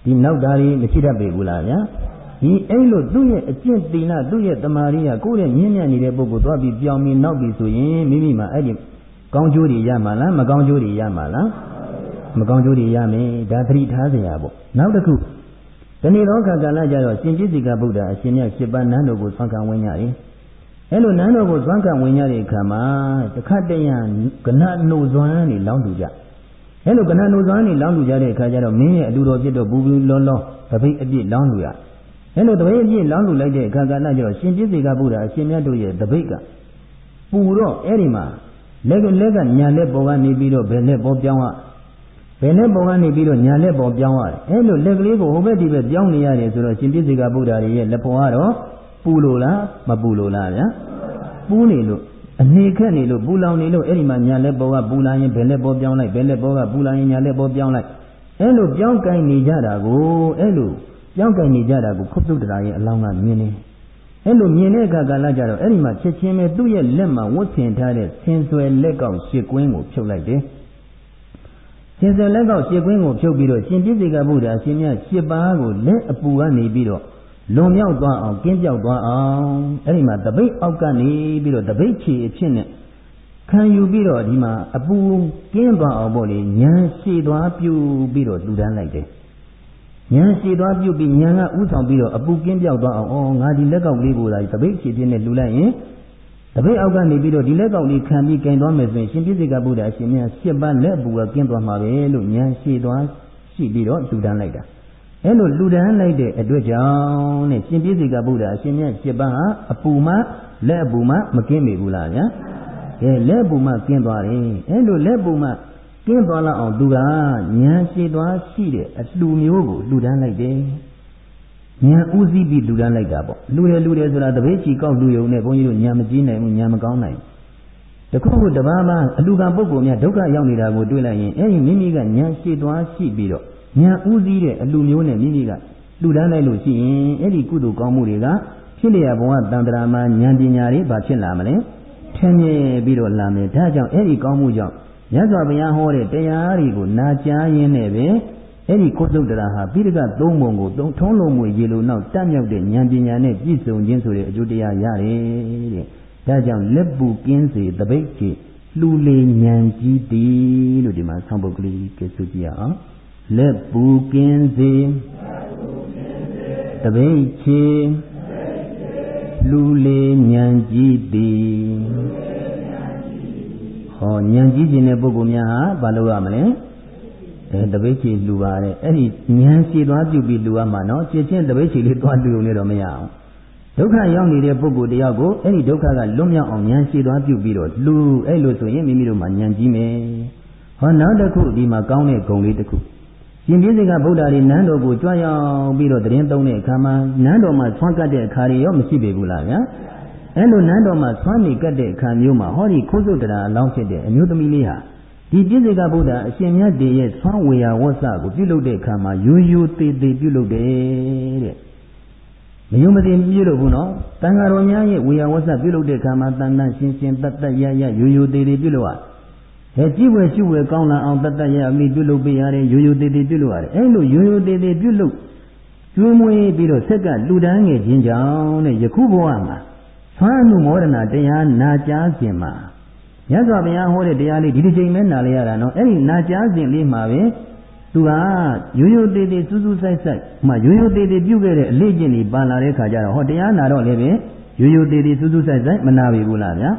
ဒီနောက်တာကြီးမရှိတတ်ပေဘူးလားဗျာဒီအဲ့လိုသူ့ရဲ့အကျင့်သီလသူ့ရဲ့တမာရီကကိုယ့်ရဲ့ညဉ့်ညံ့နေတဲ့ပုဂ္ဂိုလ်သွားပြီးပြောင်းပြီးနောက်ပြီးဆိုရင်မိမိမှာအဲ့ဒီကောင်းကျိုးတွေရမှာလားမကောင်းကျိုးတွေရမှာလားမကောင်းကျိုးတွေရမယ်ဒါသတိထားစရာပေါ့နောက်တစ်ခုဒီနေ့တော့ခါကာလကြတော့ရှင်ပြည့်စိကဗုဒ္ဓအရှင်မြတ်ရှင်ပန်းနန်းတို့ကိုသွန်ခံဝင်ကြတယ် အဲ့လိုနန်းတော်ကိုသွန်ခံဝင်ကြတဲ့အခါမှာတခတ်တရံကဏနှုတ်စွမ်းနေလောင်းတူကြအဲ့လိုကဏနှုတ်စွမ်းနေလောင်းတူကြတဲ့အခါကျတော့မင်းရဲ့အလူတော်ဖြစ်တော့ဘူးဘူးလောလောတပိတ်အပြည့်လောင်းလူရအဲ့လိုတပိတ်အပြည့်လောင်းလူလိုက်တဲ့အခါကာလကျတော့ရှင်ပြည့်စိကဗုဒ္ဓအရှင်မြတ်တို့ရဲ့တပိတ်ကပူတော့အဲ့ဒီမှာလက်ကလက်ကညာလက်ပေါ်ကနေပြီးတော့ဘယ်လက်ပေါ်ပြောင်းရဘယ်လက်ပေါ်ကနေပြီးတော့ညာလက်ပေါ်ပြောင်းရတယ်အဲ့လိုလက်ကလေးကိုဟိုဘက်ဒီဘက်ပြောင်းနေရတယ်ဆိုတော့ရှင်ပြည့်စေကဗုဒ္ဓရဲ့လက်ပေါ်ကတော့ ပူလို့လားမပူလို့လားဗျာပူနေလို့အနေခက်နေလို့ပူလောင်နေလို့အဲ့ဒီမှာညာလက်ပေါ်ကပူလာရင်ဘယ်လက်ပေါ်ပြောင်းလိုက်ဘယ်လက်ပေါ်ကပူလာရင်ညာလက်ပေါ်ပြောင်းလိုက်အဲ့လိုပြောင်းကင်နေကြတာကိုအဲ့လိုပြောင်းကင်နေကြတာကိုခုတ်တုတ္တရာရဲ့အလောင်းကမြင်နေအဲ့လိုမြင်တဲ့အခါကာလကြတော့အဲ့ဒီမှာချက်ချင်းပဲသူ့ရဲ့လက်မှာဝတ်ဆင်ထားတဲ့ဆင်ဆွယ်လက်ကောက်ရှစ်ကွင်းကိုဖြုတ်လိုက်တယ်။ဆင်ဆွယ်လက်ကောက်ရှစ်ကွင်းကိုဖြုတ်ပြီးတော့ရှင်ပြည့်စေကဗုဒ္ဓအရှင်မြတ်ရှစ်ပါးကိုလက်အပူကနေပြီးတော့ လွန်မြောက်သွားအောင်ကင်းပြောက်သွားအောင်အဲ့ဒီမှာတပိတ်အောက်ကနေပြီးတော့တပိတ်ခြေအဖြစ်နဲ့ခံယူပြီးတော့ဒီမှာအပူကင်းသွားအောင်ပေါ့လေဉာဏ်ရှည်သွားပြုပြီးတော့လူတန်းလိုက်တယ်ဉာဏ်ရှည်သွားပြုပြီးဉာဏ်ကဥဆောင်ပြီးတော့အပူကင်းပြောက်သွားအောင်အော်ငါဒီလက်ကောက်လေးကိုလာတပိတ်ခြေဖြစ်နဲ့လူလိုက်ရင်တပိတ်အောက်ကနေပြီးတော့ဒီလက်ကောက်လေးခံပြီးကင်သွားမယ်ဆိုရင်ရှင်ပြည့်စေကဗုဒ္ဓအရှင်မြတ်ရှစ်ပါးလက်အပူကကင်းသွားမှာပဲလို့ဉာဏ်ရှည်သွားရှိပြီးတော့လူတန်းလိုက်တာ အဲ့လိုလူဒန်းလိုက်တဲ့အတွက်ကြောင့်နဲ့ရှင်ပြည့်စေကဗုဒ္ဓအရှင်မြတ်7ပါးဟာအပူမှလက်အပူမှမကင်းမိဘူးလားဗျာကဲလက်ပူမှကင်းသွားတယ်အဲ့လိုလက်ပူမှကင်းသွားလောက်အောင်သူကဉာဏ်ရှိသွားရှိတဲ့အလှမျိုးကိုလူဒန်းလိုက်တယ်ဉာဏ်ဥစည်းပြီးလူဒန်းလိုက်တာပေါ့လူတယ်လူတယ်ဆိုတာတပည့်ချီကောက်လူယုံနဲ့ဘုန်းကြီးတို့ဉာဏ်မကြီးနိုင်ဘူးဉာဏ်မကောင်းနိုင်တခုခုတပါးမှအလူကံပုဂ္ဂိုလ်များဒုက္ခရောက်နေတာကိုတွေ့လိုက်ရင်အဲ့ဒီမိမိကဉာဏ်ရှိသွားရှိပြီးတော့ ဉာဏ်ဥစည်းတဲ့အလူမျိုးနဲ့မိမိကလူတန်းလိုက်လို့ရှိရင်အဲ့ဒီကုသိုလ်ကောင်းမှုတွေကဖြစ်လျက်ဘဝတန်ត្រာမှာဉာဏ်ပညာတွေဘာဖြစ်လာမလဲထင်မြင်ပြီးတော့လာမယ်ဒါကြောင့်အဲ့ဒီကောင်းမှုကြောင့်မြတ်စွာဘုရားဟောတဲ့တရားတွေကိုနာကြားရင်းနဲ့ပဲအဲ့ဒီကုသုတ္တရာဟာပိဋကသုံးပုံကိုသုံးထုံးလုံးမွေရေလိုနောက်တတ်မြောက်တဲ့ဉာဏ်ပညာနဲ့ပြည့်စုံခြင်းဆိုတဲ့အကျိုးတရားရတယ်တဲ့ဒါကြောင့်လက်ပူကင်းစေတပိတ်ကြီးလူလေဉာဏ်ကြီးတည်လို့ဒီမှာဆောင်းပုဒ်ကလေးကဆိုကြည့်ရအောင် လက်ပူကင်းစေတပိတ်ချေလူလေဉာဏ်ကြီးသည်ဟောဉာဏ်ကြီးခြင်းတဲ့ပုဂ္ဂိုလ်များဟာဘာလုပ်ရမလဲအဲတပိတ်ချေလူပါတဲ့အဲ့ဒီဉာဏ်ရှိသွားပြုပြီးလူရမှာနော်ချစ်ချင်းတပိတ်ချေလေးသွားလူုံနဲ့တော့မရအောင်ဒုက္ခရောက်နေတဲ့ပုဂ္ဂိုလ်တယောက်ကိုအဲ့ဒီဒုက္ခကလွတ်မြောက်အောင်ဉာဏ်ရှိသွားပြုပြီးတော့လူအဲ့လိုဆိုရင်မိမိတို့မှာဉာဏ်ကြီးမယ်ဟောနောက်တစ်ခုဒီမှာကောင်းတဲ့ဂုဏ်လေးတစ်ခု ရှင်ပြည့်စေကဗုဒ္ဓရီနန်းတော်ကိုကြွရောက်ပြီးတော့တရင်သုံးတဲ့အခါမှာနန်းတော်မှာဆွမ်းကတ်တဲ့အခါတွေရောမရှိပေဘူးလားဗျာအဲ့လိုနန်းတော်မှာဆွမ်းနေကတ်တဲ့အခါမျိုးမှာဟောဒီခိုးစုတရာအလောင်းဖြစ်တဲ့အမျိုးသမီးလေးဟာဒီပြည့်စေကဗုဒ္ဓအရှင်မြတ်တည်းရဲ့ဆွမ်းဝေယဝတ်စကိုပြုလုပ်တဲ့အခါမှာရိုးရိုးသေးသေးပြုလုပ်တယ်တဲ့မယုံမသိပြုလုပ်ဘူးနော်တန်ဃာတော်များရဲ့ဝေယဝတ်စပြုလုပ်တဲ့အခါမှာတန်တန်ရှင်းရှင်းတတ်တတ်ရရရိုးရိုးသေးသေးပြုလုပ်ရ အဲကြည့်ဝယ်ရှုဝယ်ကောင်းလာအောင်တတ်တတ်ရအမိပြုလုပ်ပေးရတယ်ရိုးရိုးသေးသေးပြုလုပ်ရတယ်အဲလိုရိုးရိုးသေးသေးပြုလုပ်ကျွေးမွေးပြီးတော့ဆက်ကလူတန်းငယ်ခြင်းကြောင့်တဲ့ယခုဘဝမှာဆွမ်းမှုမောဒနာတရားနာကြားခြင်းမှာမြတ်စွာဘုရားဟောတဲ့တရားလေးဒီတစ်ချိန်ပဲနားလေရတာနော်အဲ့ဒီနာကြားခြင်းလေးမှာပဲသူကရိုးရိုးသေးသေးစူးစူးဆိုင်ဆိုင်မှရိုးရိုးသေးသေးပြုခဲ့တဲ့အလေးကျင့်တွေပါလာတဲ့ခါကျတော့ဟောတရားနာတော့လည်းပဲရိုးရိုးသေးသေးစူးစူးဆိုင်ဆိုင်မနာပြီဘူးလားဗျာ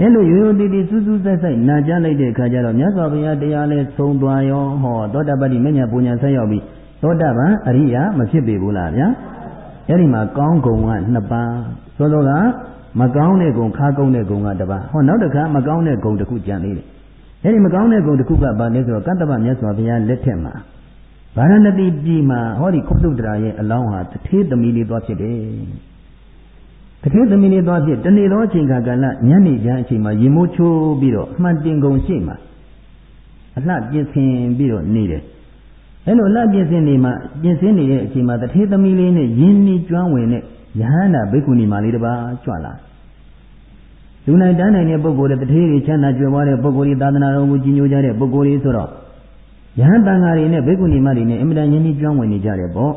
အဲ့လိုရိုးရိုးသေးသေးစူးစူးဆိုင်ဆိုင်နာကြားလိုက်တဲ့အခါကျတော့မြတ်စွာဘုရားတရားလဲသုံးသွားရောဟောသောတာပတ္တိမညာပူညာဆက်ရောက်ပြီးသောတာပန်အရိယာမဖြစ်ပေဘူးလားဗျာအဲ့ဒီမှာကောင်းဂုံက2ပါးဆိုတော့ကမကောင်းတဲ့ဂုံခါကုန်းတဲ့ဂုံကတစ်ပါးဟောနောက်တစ်ခါမကောင်းတဲ့ဂုံတစ်ခုကြံသေးတယ်အဲ့ဒီမကောင်းတဲ့ဂုံတစ်ခုကဘာလဲဆိုတော့ကတ္တဗမြတ်စွာဘုရားလက်ထက်မှာဗာရဏသီပြည်မှာဟောဒီခုတုတ္တရာရဲ့အလောင်းဟာတထေးသမီးလေးသွားဖြစ်တယ် တထေးသမီးလေးသွားဖြစ်တနေ့သောအချိန်ခါကလည်းညနေကျအချိန်မှာရေမိုးချိုးပြီးတော့မှန်တင်ကုန်ရှိမှာအလှပြင်ဆင်ပြီးတော့နေတယ်အဲ့လိုလှပြင်ဆင်နေမှာပြင်ဆင်နေတဲ့အချိန်မှာတထေးသမီးလေးနဲ့ယင်းနီကျွမ်းဝင်တဲ့ယဟန္တာဘိက္ခုနီမလေးတစ်ပါးကြွလာလူနိုင်တန်းနိုင်တဲ့ပုဂ္ဂိုလ်တွေတထေးတွေချမ်းသာကြွယ်ဝတဲ့ပုဂ္ဂိုလ်တွေသာသနာတော်ကိုကြီးညိုကြတဲ့ပုဂ္ဂိုလ်တွေဆိုတော့ယဟန်တန်ဃာတွေနဲ့ဘိက္ခုနီမတွေနဲ့အင်မတန်ယဉ်ကျေးကျွမ်းဝင်နေကြတယ်ပေါ့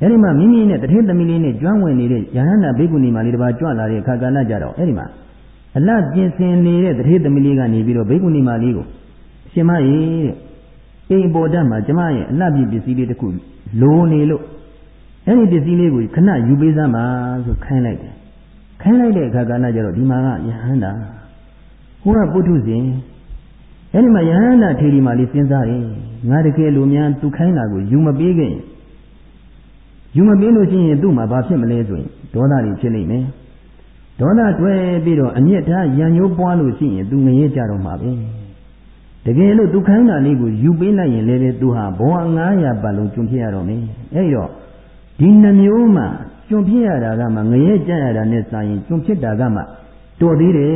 အဲဒီမှာမိမိနဲ့တထေးသမီးလေးနဲ့ကျွမ်းဝင်နေတဲ့ယဟန်နာဘိက္ခုနီမလေးတစ်ပါးကြွလာတဲ့အခါကလည်းကြတော့အဲဒီမှာအလတ်ပြင်ဆင်နေတဲ့တထေးသမီးလေးကနေပြီးတော့ဘိက္ခုနီမလေးကိုအရှင်မရေတဲ့အိမ်ပေါ်တက်မှာကျမရဲ့အလတ်ပြပစ္စည်းလေးတစ်ခုလိုနေလို့အဲဒီပစ္စည်းလေးကိုခဏယူပေးစမ်းပါဆိုခိုင်းလိုက်တယ်ခိုင်းလိုက်တဲ့အခါကလည်းကြတော့ဒီမှာကယဟန်တာဟိုကပုထုဇဉ်အဲ့ဒီမှာယဟန္တာထေရီမာလေးစဉ်းစားရင်ငါတကယ်လို့များသူခိုင်းတာကိုယူမပေးခဲ့ရင် ယူမပေးလို့ရှိရင်သူ့မှာဘာဖြစ်မလဲဆိုရင်ဒေါသတွေဖြစ်လိမ့်မယ်ဒေါသတွဲပြီးတော့အညစ်ထားရံညိုးပွားလို့ရှိရင်သူငရဲကြတော့မှာပဲတကယ်လို့သူခိုင်းတာလေးကိုယူပေးလိုက်ရင်လည်းသူဟာဘဝ900ပတ်လုံးကျွံဖြစ်ရတော့မယ်အဲ့တော့ဒီနှမျိုးမှကျွံဖြစ်ရတာကမှငရဲကြရတာနဲ့စာရင်ကျွံဖြစ်တာကမှတော်သေးတယ်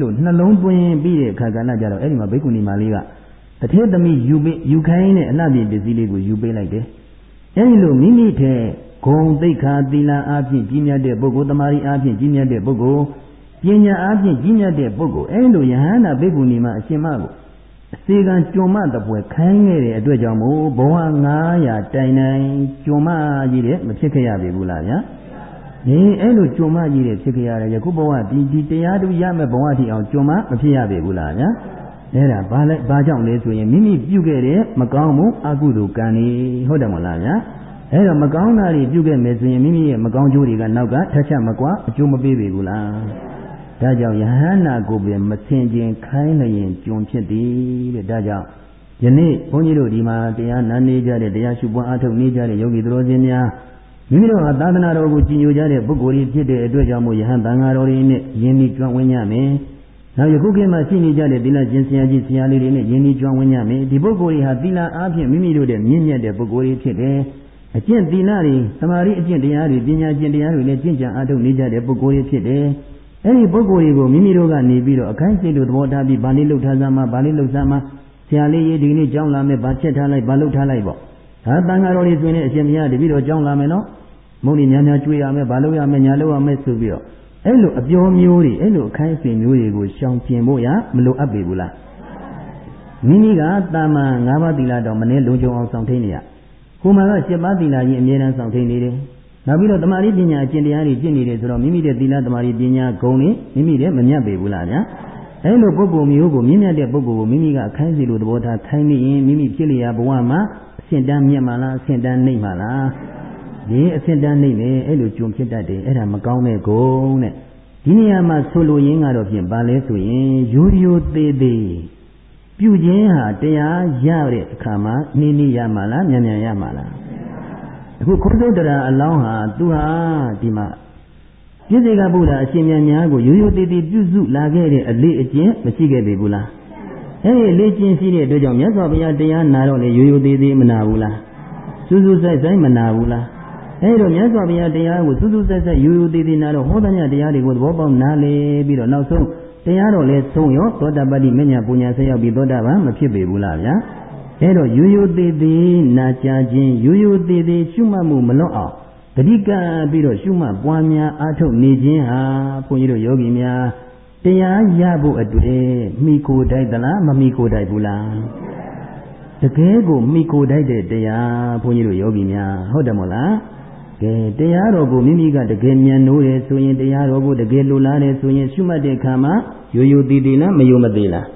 လို့နှလုံးသွင်းပြီးတဲ့အခါကဏ္ဍကြတော့အဲ့ဒီမှာဘိက္ခုနီမလေးကတထေသမီးယူပေးယူခိုင်းတဲ့အလှပြင်ပစ္စည်းလေးကိုယူပေးလိုက်တယ် အဲ့ဒီလိုမိမိထဲဂုံသိက္ခာသီလအားဖြင့်ကြီးမြတ်တဲ့ပုဂ္ဂိုလ်တမာရီအားဖြင့်ကြီးမြတ်တဲ့ပုဂ္ဂိုလ်ပညာအားဖြင့်ကြီးမြတ်တဲ့ပုဂ္ဂိုလ်အဲ့လိုယဟန္တာဘိက္ခုနီမအရှင်မကိုအစေကံကြုံမတပွဲခိုင်းခဲ့တဲ့အတွက်ကြောင့်မို့ဘဝ900တိုင်တိုင်ကြုံမကြီးတဲ့မဖြစ်ခဲ့ရပြီဘူးလားဗျာဒီအဲ့လိုကြုံမကြီးတဲ့ဖြစ်ကြရတယ်ယခုဘဝဒီဒီတရားတူရမဲ့ဘဝတိအောင်ကြုံမမဖြစ်ရပေဘူးလားဗျာ အဲ့ဒါဘာလဲဘာကြောင့်လဲဆိုရင်မိမိပြုခဲ့တဲ့မကောင်းမှုအကုသိုလ်ကံတွေဟုတ်တယ်မလားဗျာအဲ့တော့မကောင်းတာတွေပြုခဲ့မယ်ဆိုရင်မိမိရဲ့မကောင်းကျိုးတွေကနောက်ကထက်ချက်မကွာအကျိုးမပေးပေဘူးလားဒါကြောင့်ယဟန္နာကိုပင်မဆင်ခြင်းခိုင်းလျင်ကြုံဖြစ်သည်တဲ့ဒါကြောင့်ယနေ့ဘုန်းကြီးတို့ဒီမှာတရားနာနေကြတဲ့တရားရှုပွားအားထုတ်နေကြတဲ့ယောဂီသူတော်စင်များမိမိတို့ဟာသာသနာတော်ကိုကြည်ညိုကြတဲ့ပုဂ္ဂိုလ်ကြီးဖြစ်တဲ့အတွက်ကြောင့်မို့ယဟန်တန်ဃာတော်တွေနဲ့ယဉ်ဤကျွမ်းဝင်ကြမယ်။ နောက်ယခုခေတ်မှာရှိနေကြတဲ့သီလရှင်ဆရာကြီးဆရာလေးတွေနဲ့ယဉ်ဤကျွမ်းဝင်ကြမယ်။ဒီပုဂ္ဂိုလ်တွေဟာသီလအားဖြင့်မိမိတို့တဲ့မြင့်မြတ်တဲ့ပုဂ္ဂိုလ်တွေဖြစ်တယ်။အကျင့်သီလတွေသမာဓိအကျင့်တရားတွေပညာကျင့်တရားတွေနဲ့ကျင့်ကြံအားထုတ်နေကြတဲ့ပုဂ္ဂိုလ်တွေဖြစ်တယ်။အဲဒီပုဂ္ဂိုလ်တွေကိုမိမိတို့ကနေပြီးတော့အခိုင်းစိတ်တို့သဘောထားပြီးဗာလေးလှုပ်ထားစမ်းမှာဗာလေးလှုပ်စမ်းမှာဆရာလေးရေးဒီနေ့ကြောင်းလာမယ်ဗာချက်ထားလိုက်ဗာလှုပ်ထားလိုက်ပေါ့။ဒါတန်ဃာတော်တွေဆိုရင်အရှင်မရတပည့်တော်ကြောင်းလာမယ်နော်။မုန်းနေများများကျွေးရမယ်ဘာလို့ရမယ်ညာလို့ရမယ်ဆိုပြီးတော့ အဲ့လိုအပြောမျိုးတွေအဲ့လိုအခိုင်းအစဉ်မျိုးတွေကိုရှောင်ကျင်ဖို့ရမလိုအပ်ပေဘူးလားမိမိကတာမန်၅ပါးသီလတော်မနေ့လုံခြုံအောင်ဆောင်ထိန်နေရကိုမှတော့၈ပါးသီလကြီးအမြဲတမ်းဆောင်ထိန်နေတယ်နောက်ပြီးတော့တမာရီပညာအကျင့်တရားတွေကျင့်နေတယ်ဆိုတော့မိမိတဲ့သီလတမာရီပညာဂုဏ်တွေမိမိတဲ့မမြတ်ပေဘူးလားဗျာအဲလိုပုဂ္ဂိုလ်မျိုးကိုမြင့်မြတ်တဲ့ပုဂ္ဂိုလ်ကိုမိမိကအခိုင်းစီလိုသဘောထားခိုင်းနေရင်မိမိဖြစ်လျာဘဝမှာအဆင့်တန်းမြတ်မှလားအဆင့်တန်းနှိမ့်မှလား ဒီအစစ်တန်းနေမယ်အဲ့လိုကြုံဖြစ်တတ်တယ်အဲ့ဒါမကောင်းတဲ့ဂုံတဲ့ဒီနေရာမှာဆိုလိုရင်းကတော့ဖြင့်ဘာလဲဆိုရင်ရိုးရိုးသေးသေးပြုခြင်းဟာတရားရတဲ့အခါမှာနှင်းနှီးရမှာလားမြန်မြန်ရမှာလားအခုခုသုတ္တရာအလောင်းဟာသူဟာဒီမှာပြည့်စေကဗုဒ္ဓအရှင်မြတ်များကိုရိုးရိုးသေးသေးပြုစုလာခဲ့တဲ့အလေးအကျင့်မရှိခဲ့ပေဘူးလားအဲဒီအလေးကျင့်ရှိတဲ့အတွက်ကြောင့်မြတ်စွာဘုရားတရားနာတော့လေရိုးရိုးသေးသေးမနာဘူးလားစူးစူးဆိုင်ဆိုင်မနာဘူးလား အဲဒါမြတ်စွာဘုရားတရားကိုစူးစူးဆက်ဆက်ယူယူသေးသေးနာတော့ဟောသမျှတရားတွေကိုသဘောပေါက်နားလေပြီးတော့နောက်ဆုံးတရားတော်လဲဆုံးရောသောတာပတ္တိမညာပူညာဆက်ရောက်ပြီးသောတာပန်မဖြစ်ပေဘူးလားဗျာအဲတော့ယူယူသေးသေးနာကြခြင်းယူယူသေးသေးရှုမှတ်မှုမလွတ်အောင်တတိကပြီးတော့ရှုမှတ်ပွားများအားထုတ်နေခြင်းဟာဘုန်းကြီးတို့ယောဂီများတရားရဖို့အတွက်မိကိုတိုက်သလားမမိကိုတိုက်ဘူးလားတကယ်ကိုမိကိုတိုက်တဲ့တရားဘုန်းကြီးတို့ယောဂီများဟုတ်တယ်မို့လား ကဲတရားတော်ကိုမိမိကတကယ်ဉာဏ်နိုးတယ်ဆိုရင်တရားတော်ကိုတကယ်လိုလားတယ်ဆိုရင်ရှုမှတ်တဲ့အခါမှာရိုးရိုးတည်တည်လားမယုံမသေးလား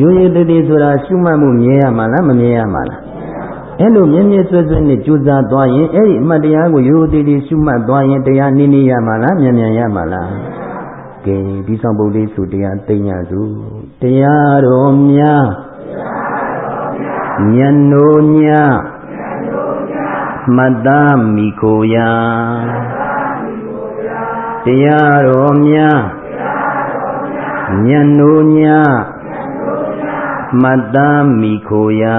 ရိုးရိုးတည်တည်ဆိုတာရှုမှတ်မှုမြဲရမှာလားမမြဲရမှာလားအဲ့လိုမြဲမြဲဆွဲဆွဲနဲ့ကြိုးစားသွားရင်အဲ့ဒီအမှတ်တရားကိုရိုးရိုးတည်တည်ရှုမှတ်သွားရင်တရားနည်းနည်းရမှာလားမြန်မြန်ရမှာလားကဲဒီဆောင်ပုဒ်လေးဆိုတရားသိညာစုတရားတော်များဉာဏ်နိုးများ မတ္တမိခိုရာတရားတော်များညံနိုးညမတ္တမိခိုရာ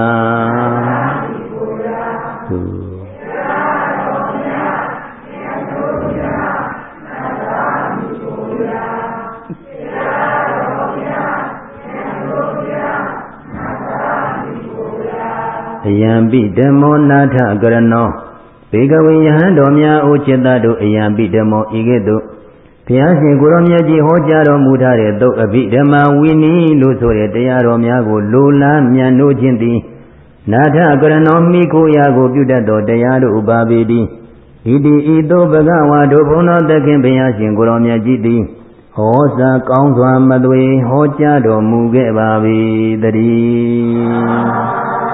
အယံပိဓမ္မောနာထကရဏောဘေကဝေယဟံတော်များအိုจิตတို့အယံပိဓမ္မောဤကဲ့သို့ဘုရားရှင်ကိုရောမြတ်ကြီးဟောကြားတော်မူထားတဲ့သုတ်အဘိဓမ္မာဝိနည်းလို့ဆိုတဲ့တရားတော်များကိုလိုလားမြတ်နိုးခြင်းသည်နာထကရဏောမိကိုရာကိုပြုတတ်သောတရားတို့ဥပါပေတိဣတိဤသို့ဘဂဝါတို့ဘုန်းတော်သခင်ဘုရားရှင်ကိုရောမြတ်ကြီးသည်ဟောစာကောင်းစွာမသွေဟောကြားတော်မူခဲ့ပါ၏တည်း